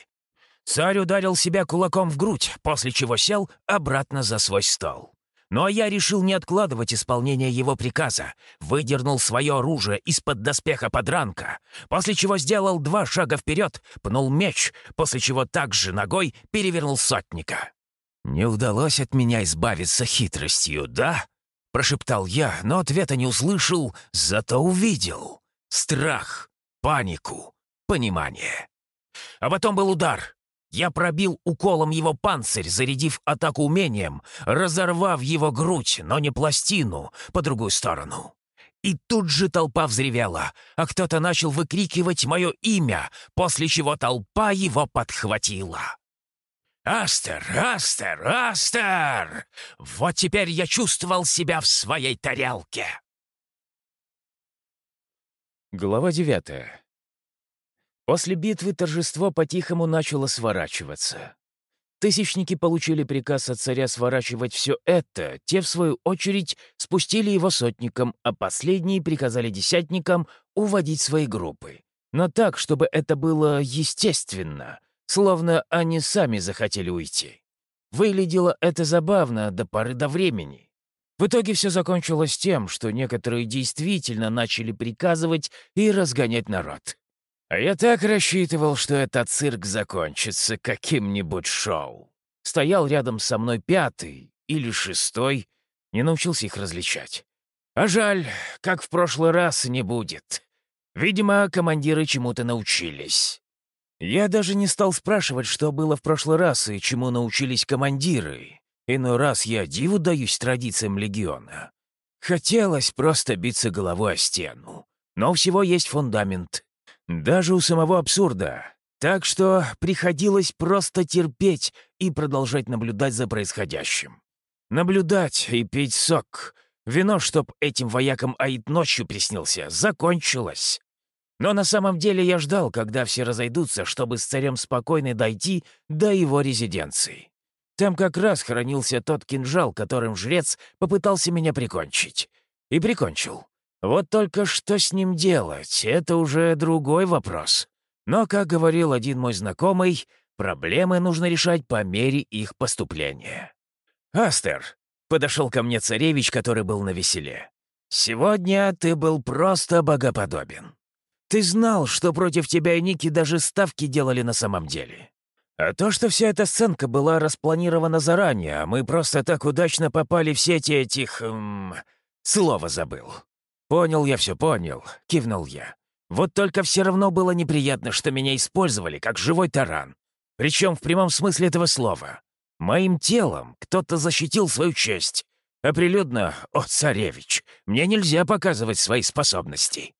Царь ударил себя кулаком в грудь, после чего сел обратно за свой стол. Ну а я решил не откладывать исполнение его приказа, выдернул свое оружие из-под доспеха подранка, после чего сделал два шага вперед, пнул меч, после чего также ногой перевернул сотника. «Не удалось от меня избавиться хитростью, да?» — прошептал я, но ответа не услышал, зато увидел. Страх, панику, понимание. А потом был удар. Я пробил уколом его панцирь, зарядив атаку умением, разорвав его грудь, но не пластину, по другую сторону. И тут же толпа взревела, а кто-то начал выкрикивать мое имя, после чего толпа его подхватила. «Астер! Астер! Астер!» Вот теперь я чувствовал себя в своей тарелке. Глава девятая. После битвы торжество по-тихому начало сворачиваться. Тысячники получили приказ от царя сворачивать все это, те, в свою очередь, спустили его сотникам, а последние приказали десятникам уводить свои группы. Но так, чтобы это было естественно, словно они сами захотели уйти. Выглядело это забавно до поры до времени. В итоге все закончилось тем, что некоторые действительно начали приказывать и разгонять народ. А я так рассчитывал, что этот цирк закончится каким-нибудь шоу. Стоял рядом со мной пятый или шестой, не научился их различать. А жаль, как в прошлый раз не будет. Видимо, командиры чему-то научились. Я даже не стал спрашивать, что было в прошлый раз и чему научились командиры. Иной раз я диву даюсь традициям легиона. Хотелось просто биться головой о стену. Но всего есть фундамент. Даже у самого абсурда. Так что приходилось просто терпеть и продолжать наблюдать за происходящим. Наблюдать и пить сок. Вино, чтоб этим воякам Аид ночью приснился, закончилось. Но на самом деле я ждал, когда все разойдутся, чтобы с царем спокойно дойти до его резиденции. Там как раз хранился тот кинжал, которым жрец попытался меня прикончить. И прикончил. Вот только что с ним делать, это уже другой вопрос. Но, как говорил один мой знакомый, проблемы нужно решать по мере их поступления. «Астер», — подошел ко мне царевич, который был на веселе, — «сегодня ты был просто богоподобен. Ты знал, что против тебя и Ники даже ставки делали на самом деле. А то, что вся эта сценка была распланирована заранее, а мы просто так удачно попали в сети этих... Эм, слово забыл. Понял я все, понял, кивнул я. Вот только все равно было неприятно, что меня использовали как живой таран. Причем в прямом смысле этого слова. Моим телом кто-то защитил свою честь. А прилюдно, о, царевич, мне нельзя показывать свои способности.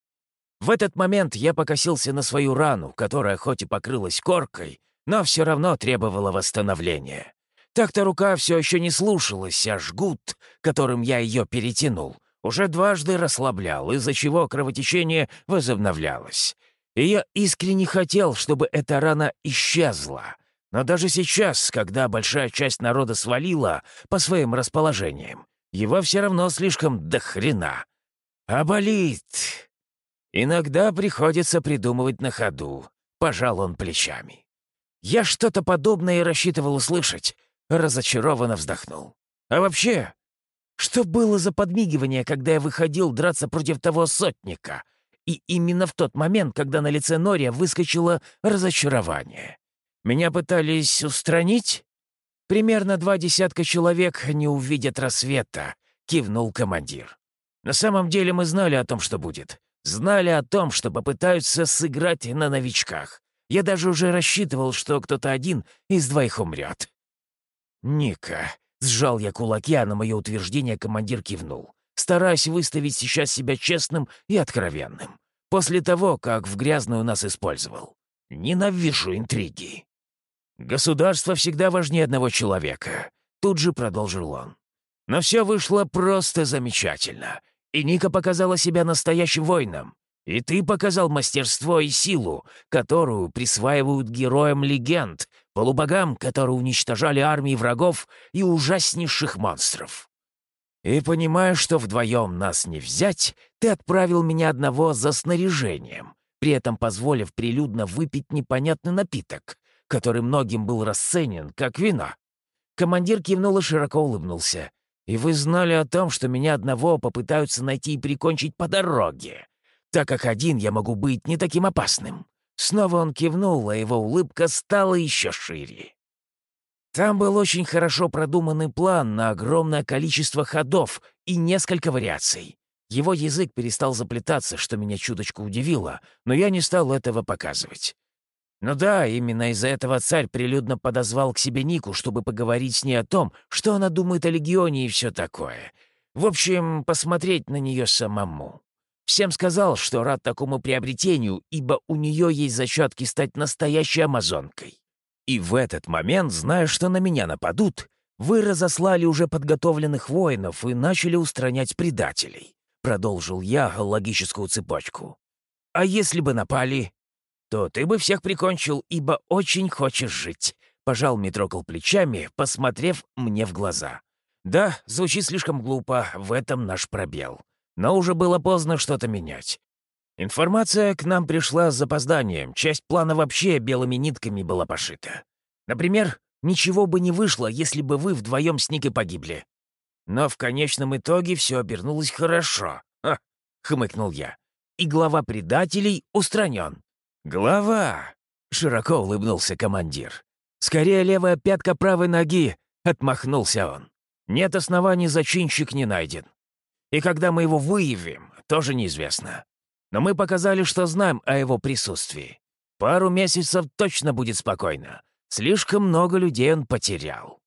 В этот момент я покосился на свою рану, которая хоть и покрылась коркой, но все равно требовала восстановления. Так-то рука все еще не слушалась, а жгут, которым я ее перетянул, уже дважды расслаблял, из-за чего кровотечение возобновлялось. И я искренне хотел, чтобы эта рана исчезла. Но даже сейчас, когда большая часть народа свалила по своим расположениям, его все равно слишком до хрена. А болит. Иногда приходится придумывать на ходу. Пожал он плечами. Я что-то подобное рассчитывал услышать. Разочарованно вздохнул. А вообще, что было за подмигивание, когда я выходил драться против того сотника? И именно в тот момент, когда на лице Нория выскочило разочарование. Меня пытались устранить? Примерно два десятка человек не увидят рассвета, кивнул командир. На самом деле мы знали о том, что будет. Знали о том, что попытаются сыграть на новичках. Я даже уже рассчитывал, что кто-то один из двоих умрет. «Ника», — сжал я кулаки, а на мое утверждение командир кивнул, стараясь выставить сейчас себя честным и откровенным. После того, как в грязную нас использовал. Ненавижу интриги. «Государство всегда важнее одного человека», — тут же продолжил он. Но все вышло просто замечательно, и Ника показала себя настоящим воином. И ты показал мастерство и силу, которую присваивают героям легенд, полубогам, которые уничтожали армии врагов и ужаснейших монстров. И понимая, что вдвоем нас не взять, ты отправил меня одного за снаряжением, при этом позволив прилюдно выпить непонятный напиток, который многим был расценен как вино. Командир кивнул и широко улыбнулся. «И вы знали о том, что меня одного попытаются найти и прикончить по дороге так как один я могу быть не таким опасным». Снова он кивнул, а его улыбка стала еще шире. Там был очень хорошо продуманный план на огромное количество ходов и несколько вариаций. Его язык перестал заплетаться, что меня чуточку удивило, но я не стал этого показывать. Ну да, именно из-за этого царь прилюдно подозвал к себе Нику, чтобы поговорить с ней о том, что она думает о Легионе и все такое. В общем, посмотреть на нее самому. Всем сказал, что рад такому приобретению, ибо у нее есть зачатки стать настоящей амазонкой. И в этот момент, зная, что на меня нападут, вы разослали уже подготовленных воинов и начали устранять предателей. Продолжил я логическую цепочку. А если бы напали, то ты бы всех прикончил, ибо очень хочешь жить. пожал Митрокол плечами, посмотрев мне в глаза. Да, звучит слишком глупо, в этом наш пробел. Но уже было поздно что-то менять. Информация к нам пришла с запозданием, часть плана вообще белыми нитками была пошита. Например, ничего бы не вышло, если бы вы вдвоем с Никой погибли. Но в конечном итоге все обернулось хорошо. Хмыкнул я. И глава предателей устранен. Глава! Широко улыбнулся командир. «Скорее левая пятка правой ноги!» — отмахнулся он. «Нет оснований, зачинщик не найден. И когда мы его выявим, тоже неизвестно. Но мы показали, что знаем о его присутствии. Пару месяцев точно будет спокойно. Слишком много людей он потерял.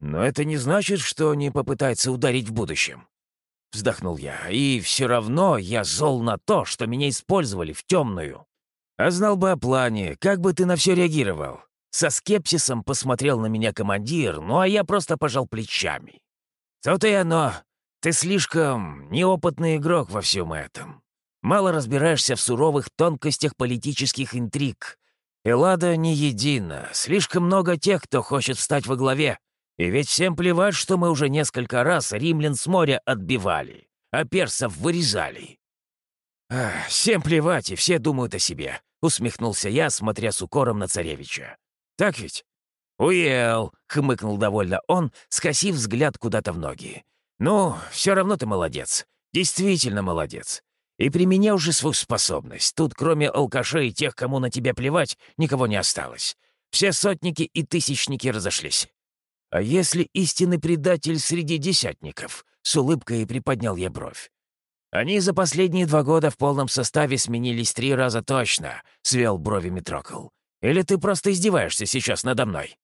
Но это не значит, что не попытается ударить в будущем. Вздохнул я. И все равно я зол на то, что меня использовали в темную. А знал бы о плане, как бы ты на все реагировал. Со скепсисом посмотрел на меня командир, ну а я просто пожал плечами. То-то и оно. Ты слишком неопытный игрок во всем этом. Мало разбираешься в суровых тонкостях политических интриг. Эллада не едина. Слишком много тех, кто хочет встать во главе. И ведь всем плевать, что мы уже несколько раз римлян с моря отбивали, а персов вырезали. «Всем плевать, и все думают о себе», — усмехнулся я, смотря с укором на царевича. «Так ведь?» «Уел», — хмыкнул довольно он, скосив взгляд куда-то в ноги. «Ну, все равно ты молодец. Действительно молодец. И примени уже свою способность. Тут, кроме алкашей и тех, кому на тебя плевать, никого не осталось. Все сотники и тысячники разошлись. А если истинный предатель среди десятников?» С улыбкой приподнял я бровь. «Они за последние два года в полном составе сменились три раза точно», — свел брови Митрокол. «Или ты просто издеваешься сейчас надо мной?»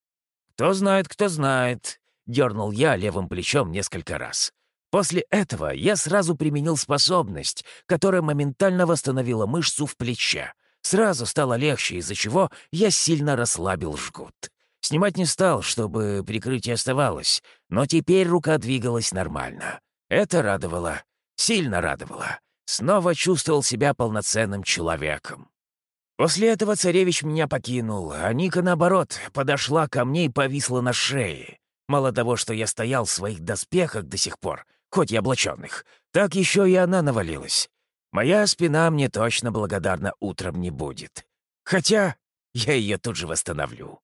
«Кто знает, кто знает», — дернул я левым плечом несколько раз. После этого я сразу применил способность, которая моментально восстановила мышцу в плече. Сразу стало легче, из-за чего я сильно расслабил жгут. Снимать не стал, чтобы прикрытие оставалось, но теперь рука двигалась нормально. Это радовало. Сильно радовало. Снова чувствовал себя полноценным человеком. После этого царевич меня покинул, а Ника, наоборот, подошла ко мне и повисла на шее. Мало того, что я стоял в своих доспехах до сих пор, хоть и облаченных, так еще и она навалилась. Моя спина мне точно благодарна утром не будет. Хотя я ее тут же восстановлю.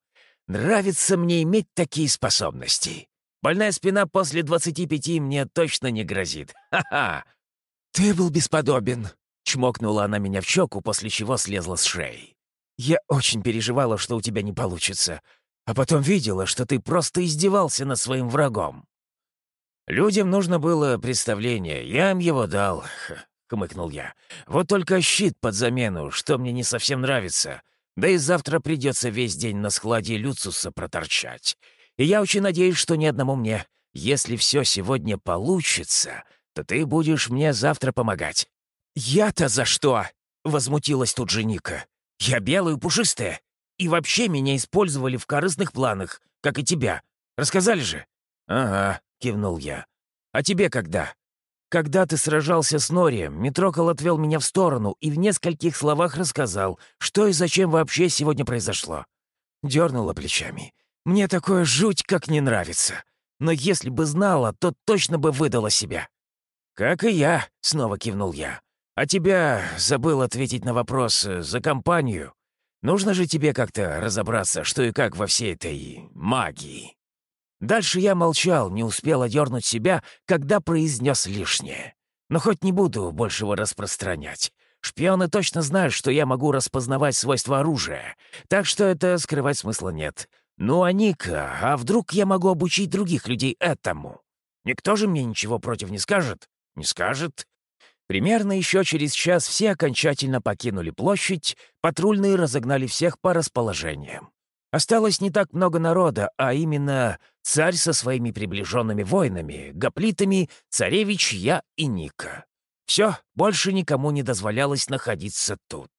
Нравится мне иметь такие способности. Больная спина после двадцати пяти мне точно не грозит. Ха-ха!» «Ты был бесподобен!» — чмокнула она меня в щеку, после чего слезла с шеи. «Я очень переживала, что у тебя не получится, а потом видела, что ты просто издевался над своим врагом». «Людям нужно было представление, я им его дал», — хмыкнул я. «Вот только щит под замену, что мне не совсем нравится. Да и завтра придется весь день на складе Люцуса проторчать. И я очень надеюсь, что ни одному мне. Если все сегодня получится, то ты будешь мне завтра помогать». «Я-то за что?» — возмутилась тут же Ника. «Я белая и пушистая. И вообще меня использовали в корыстных планах, как и тебя. Рассказали же?» «Ага», — кивнул я. «А тебе когда?» «Когда ты сражался с Норием, Митрокол отвел меня в сторону и в нескольких словах рассказал, что и зачем вообще сегодня произошло». Дернула плечами. Мне такое жуть как не нравится. Но если бы знала, то точно бы выдала себя». «Как и я», — снова кивнул я. «А тебя забыл ответить на вопрос э, за компанию. Нужно же тебе как-то разобраться, что и как во всей этой магии». Дальше я молчал, не успел одернуть себя, когда произнес лишнее. Но хоть не буду больше его распространять. Шпионы точно знают, что я могу распознавать свойства оружия, так что это скрывать смысла нет. «Ну, а Ника, а вдруг я могу обучить других людей этому? Никто же мне ничего против не скажет? Не скажет?» Примерно еще через час все окончательно покинули площадь, патрульные разогнали всех по расположениям. Осталось не так много народа, а именно царь со своими приближенными воинами, гоплитами, царевич, я и Ника. Все, больше никому не дозволялось находиться тут.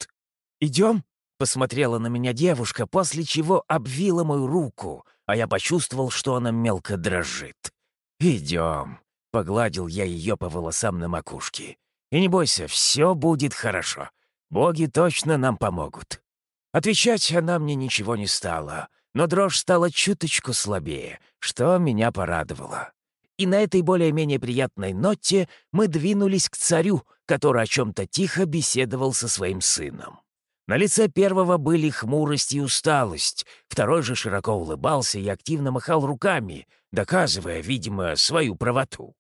«Идем?» Посмотрела на меня девушка, после чего обвила мою руку, а я почувствовал, что она мелко дрожит. «Идем», — погладил я ее по волосам на макушке. «И не бойся, все будет хорошо. Боги точно нам помогут». Отвечать она мне ничего не стала, но дрожь стала чуточку слабее, что меня порадовало. И на этой более-менее приятной ноте мы двинулись к царю, который о чем-то тихо беседовал со своим сыном. На лице первого были хмурость и усталость, второй же широко улыбался и активно махал руками, доказывая, видимо, свою правоту.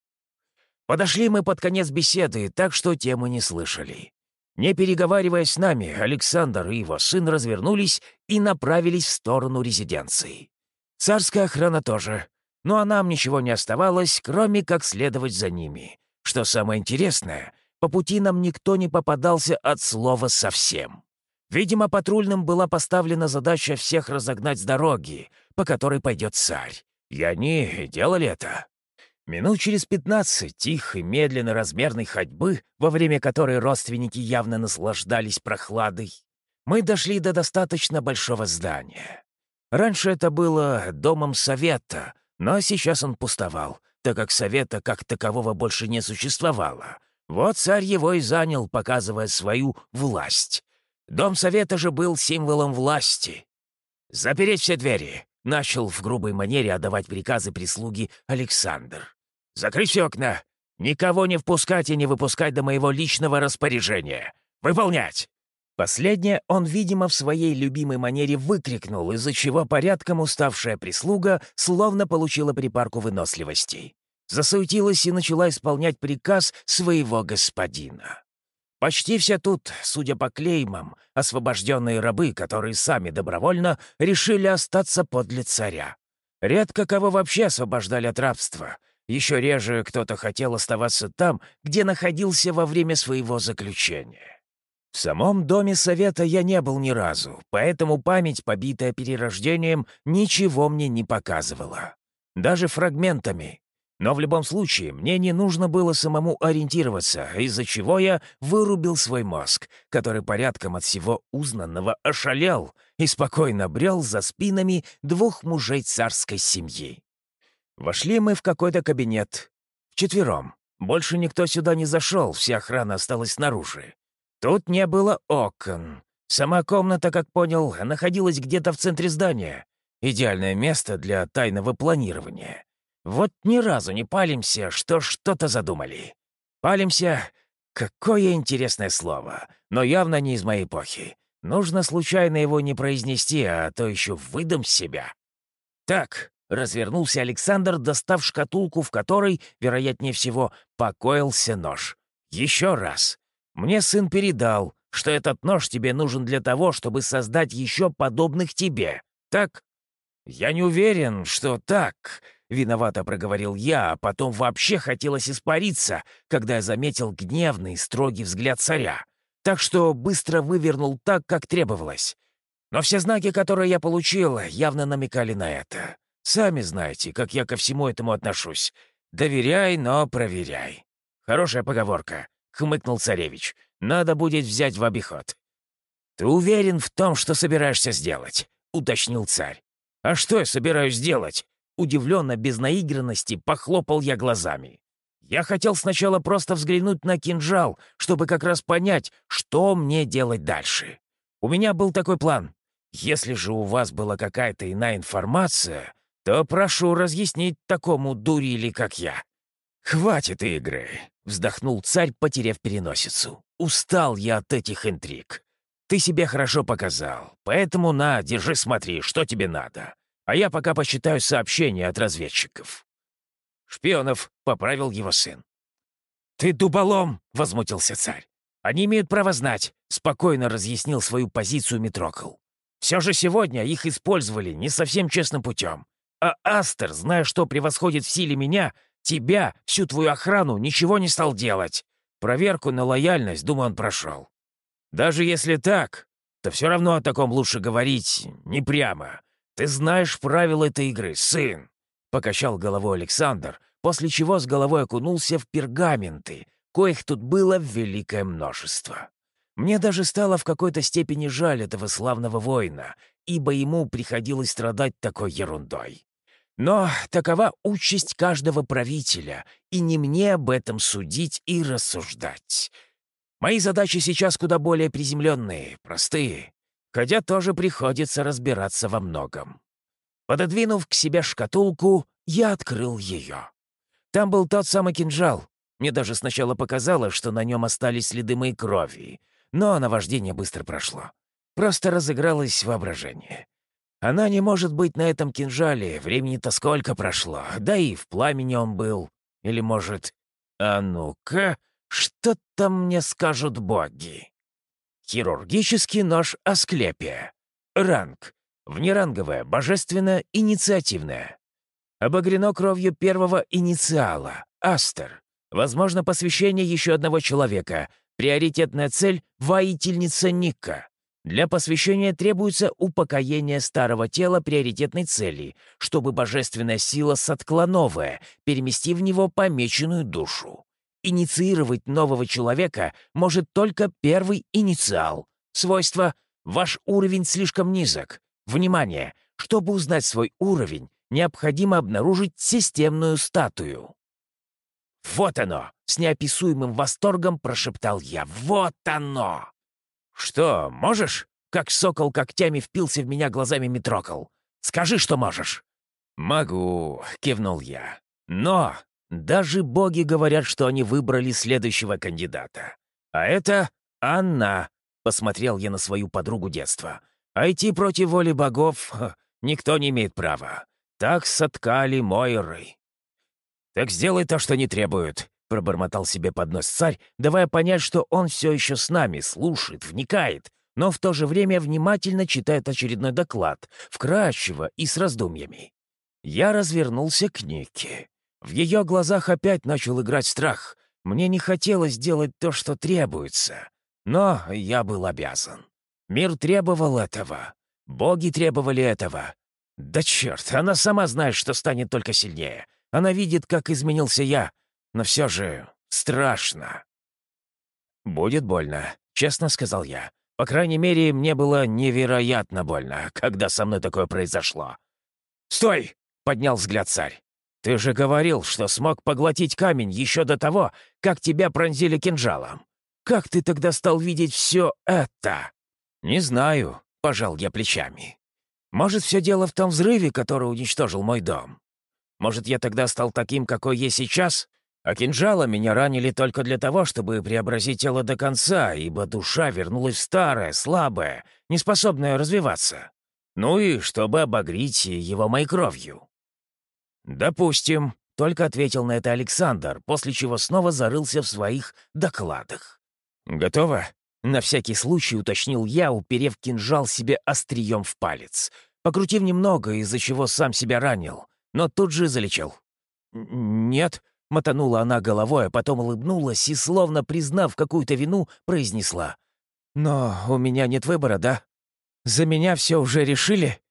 Подошли мы под конец беседы, так что темы не слышали. Не переговариваясь с нами, Александр и его сын развернулись и направились в сторону резиденции. Царская охрана тоже. Ну а нам ничего не оставалось, кроме как следовать за ними. Что самое интересное, по пути нам никто не попадался от слова совсем. Видимо, патрульным была поставлена задача всех разогнать с дороги, по которой пойдет царь. И они делали это. Минут через пятнадцать тихой, медленно размерной ходьбы, во время которой родственники явно наслаждались прохладой, мы дошли до достаточно большого здания. Раньше это было домом совета, но сейчас он пустовал, так как совета как такового больше не существовало. Вот царь его и занял, показывая свою власть. Дом совета же был символом власти. «Запереть все двери!» — начал в грубой манере отдавать приказы прислуги Александр. Закрыть все окна! Никого не впускать и не выпускать до моего личного распоряжения! Выполнять!» Последнее он, видимо, в своей любимой манере выкрикнул, из-за чего порядком уставшая прислуга словно получила припарку выносливости. Засуетилась и начала исполнять приказ своего господина. Почти все тут, судя по клеймам, освобожденные рабы, которые сами добровольно решили остаться подле царя. Редко кого вообще освобождали от рабства, еще реже кто-то хотел оставаться там, где находился во время своего заключения. В самом доме совета я не был ни разу, поэтому память, побитая перерождением, ничего мне не показывала. Даже фрагментами. Но в любом случае, мне не нужно было самому ориентироваться, из-за чего я вырубил свой мозг, который порядком от всего узнанного ошалел и спокойно брел за спинами двух мужей царской семьи. Вошли мы в какой-то кабинет. Вчетвером. Больше никто сюда не зашел, вся охрана осталась снаружи. Тут не было окон. Сама комната, как понял, находилась где-то в центре здания. Идеальное место для тайного планирования. Вот ни разу не палимся, что что-то задумали. Палимся — какое интересное слово, но явно не из моей эпохи. Нужно случайно его не произнести, а то еще выдам себя. Так, Развернулся Александр, достав шкатулку, в которой, вероятнее всего, покоился нож. «Еще раз. Мне сын передал, что этот нож тебе нужен для того, чтобы создать еще подобных тебе. Так?» «Я не уверен, что так», — виновато проговорил я, а потом вообще хотелось испариться, когда я заметил гневный, строгий взгляд царя. Так что быстро вывернул так, как требовалось. Но все знаки, которые я получил, явно намекали на это. Сами знаете, как я ко всему этому отношусь. Доверяй, но проверяй. Хорошая поговорка, — хмыкнул царевич. Надо будет взять в обиход. Ты уверен в том, что собираешься сделать? — уточнил царь. А что я собираюсь сделать? Удивленно, без наигранности, похлопал я глазами. Я хотел сначала просто взглянуть на кинжал, чтобы как раз понять, что мне делать дальше. У меня был такой план. Если же у вас была какая-то иная информация, то прошу разъяснить такому дурили, как я». «Хватит игры», — вздохнул царь, потеряв переносицу. «Устал я от этих интриг. Ты себе хорошо показал, поэтому на, держи, смотри, что тебе надо. А я пока посчитаю сообщения от разведчиков». «Шпионов», — поправил его сын. «Ты дуболом!» — возмутился царь. «Они имеют право знать», — спокойно разъяснил свою позицию Митрокл. «Все же сегодня их использовали не совсем честным путем. А Астер, зная, что превосходит в силе меня, тебя, всю твою охрану, ничего не стал делать. Проверку на лояльность, думаю, он прошел. Даже если так, то все равно о таком лучше говорить не прямо. Ты знаешь правила этой игры, сын. Покачал головой Александр, после чего с головой окунулся в пергаменты, коих тут было великое множество. Мне даже стало в какой-то степени жаль этого славного воина, ибо ему приходилось страдать такой ерундой. Но такова участь каждого правителя, и не мне об этом судить и рассуждать. Мои задачи сейчас куда более приземленные, простые, хотя тоже приходится разбираться во многом. Пододвинув к себе шкатулку, я открыл ее. Там был тот самый кинжал. Мне даже сначала показалось, что на нем остались следы моей крови, но наваждение быстро прошло. Просто разыгралось воображение. Она не может быть на этом кинжале, времени-то сколько прошло, да и в пламени он был. Или, может, а ну-ка, что там мне скажут боги? Хирургический нож Асклепия. Ранг. Внеранговая, божественная, инициативная. Обогрено кровью первого инициала. Астер. Возможно, посвящение еще одного человека. Приоритетная цель — воительница Ника. Для посвящения требуется упокоение старого тела приоритетной цели, чтобы божественная сила соткла новое, переместив в него помеченную душу. Инициировать нового человека может только первый инициал. Свойство «Ваш уровень слишком низок». Внимание! Чтобы узнать свой уровень, необходимо обнаружить системную статую. «Вот оно!» — с неописуемым восторгом прошептал я. «Вот оно!» «Что, можешь?» Как сокол когтями впился в меня глазами Митрокол. «Скажи, что можешь». «Могу», — кивнул я. «Но даже боги говорят, что они выбрали следующего кандидата. А это Анна», — посмотрел я на свою подругу детства. «А идти против воли богов никто не имеет права. Так соткали Мойры». «Так сделай то, что не требуют», — пробормотал себе под нос царь, давая понять, что он все еще с нами, слушает, вникает, но в то же время внимательно читает очередной доклад, вкрадчиво и с раздумьями. Я развернулся к Нике. В ее глазах опять начал играть страх. Мне не хотелось делать то, что требуется. Но я был обязан. Мир требовал этого. Боги требовали этого. Да черт, она сама знает, что станет только сильнее. Она видит, как изменился я, но все же страшно. «Будет больно», — честно сказал я. По крайней мере, мне было невероятно больно, когда со мной такое произошло. «Стой!» — поднял взгляд царь. «Ты же говорил, что смог поглотить камень еще до того, как тебя пронзили кинжалом. Как ты тогда стал видеть все это?» «Не знаю», — пожал я плечами. «Может, все дело в том взрыве, который уничтожил мой дом? Может, я тогда стал таким, какой есть сейчас? А кинжала меня ранили только для того, чтобы преобразить тело до конца, ибо душа вернулась старая, слабая, неспособная развиваться. Ну и чтобы обогреть его моей кровью. «Допустим», — только ответил на это Александр, после чего снова зарылся в своих докладах. «Готово?» — на всякий случай уточнил я, уперев кинжал себе острием в палец, покрутив немного, из-за чего сам себя ранил, но тут же залечил. «Нет», — мотанула она головой, а потом улыбнулась и, словно признав какую-то вину, произнесла. «Но у меня нет выбора, да? За меня все уже решили?»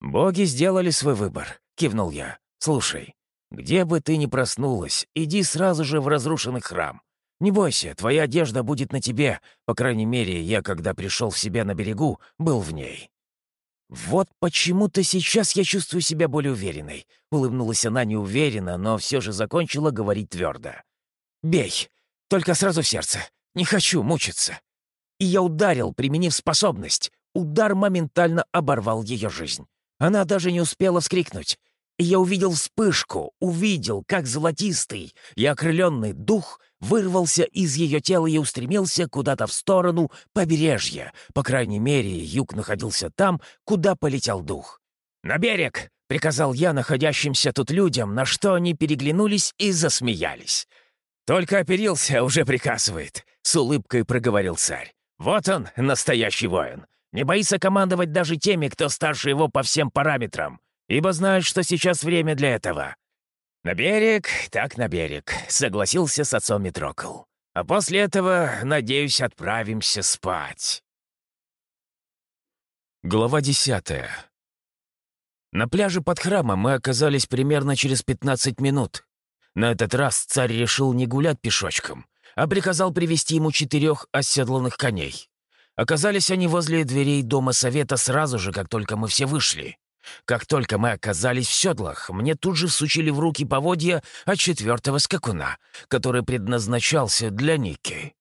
«Боги сделали свой выбор», — кивнул я. «Слушай, где бы ты ни проснулась, иди сразу же в разрушенный храм. Не бойся, твоя одежда будет на тебе. По крайней мере, я, когда пришел в себя на берегу, был в ней. «Вот почему-то сейчас я чувствую себя более уверенной», — улыбнулась она неуверенно, но все же закончила говорить твердо. «Бей! Только сразу в сердце. Не хочу мучиться». И я ударил, применив способность. Удар моментально оборвал ее жизнь. Она даже не успела вскрикнуть. Я увидел вспышку, увидел, как золотистый и окрыленный дух вырвался из ее тела и устремился куда-то в сторону побережья. По крайней мере, юг находился там, куда полетел дух. «На берег!» — приказал я находящимся тут людям, на что они переглянулись и засмеялись. «Только оперился, уже приказывает», — с улыбкой проговорил царь. «Вот он, настоящий воин. Не боится командовать даже теми, кто старше его по всем параметрам, ибо знает, что сейчас время для этого. «На берег, так на берег», — согласился с отцом Митрокол. «А после этого, надеюсь, отправимся спать». Глава десятая. На пляже под храмом мы оказались примерно через 15 минут. На этот раз царь решил не гулять пешочком, а приказал привести ему четырех оседланных коней. Оказались они возле дверей дома совета сразу же, как только мы все вышли. Как только мы оказались в седлах, мне тут же всучили в руки поводья от четвертого скакуна, который предназначался для Ники.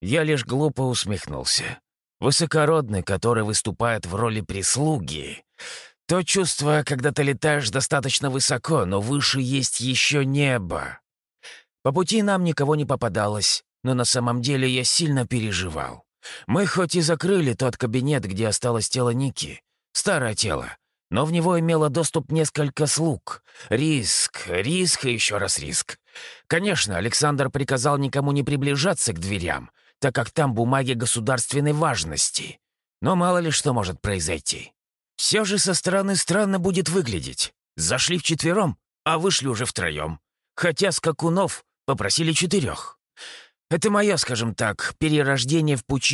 Я лишь глупо усмехнулся. Высокородный, который выступает в роли прислуги. То чувство, когда ты летаешь достаточно высоко, но выше есть еще небо. По пути нам никого не попадалось, но на самом деле я сильно переживал. Мы хоть и закрыли тот кабинет, где осталось тело Ники, старое тело, но в него имело доступ несколько слуг. Риск, риск и еще раз риск. Конечно, Александр приказал никому не приближаться к дверям, так как там бумаги государственной важности. Но мало ли что может произойти. Все же со стороны странно будет выглядеть. Зашли вчетвером, а вышли уже втроем. Хотя скакунов попросили четырех. Это мое, скажем так, перерождение в пучину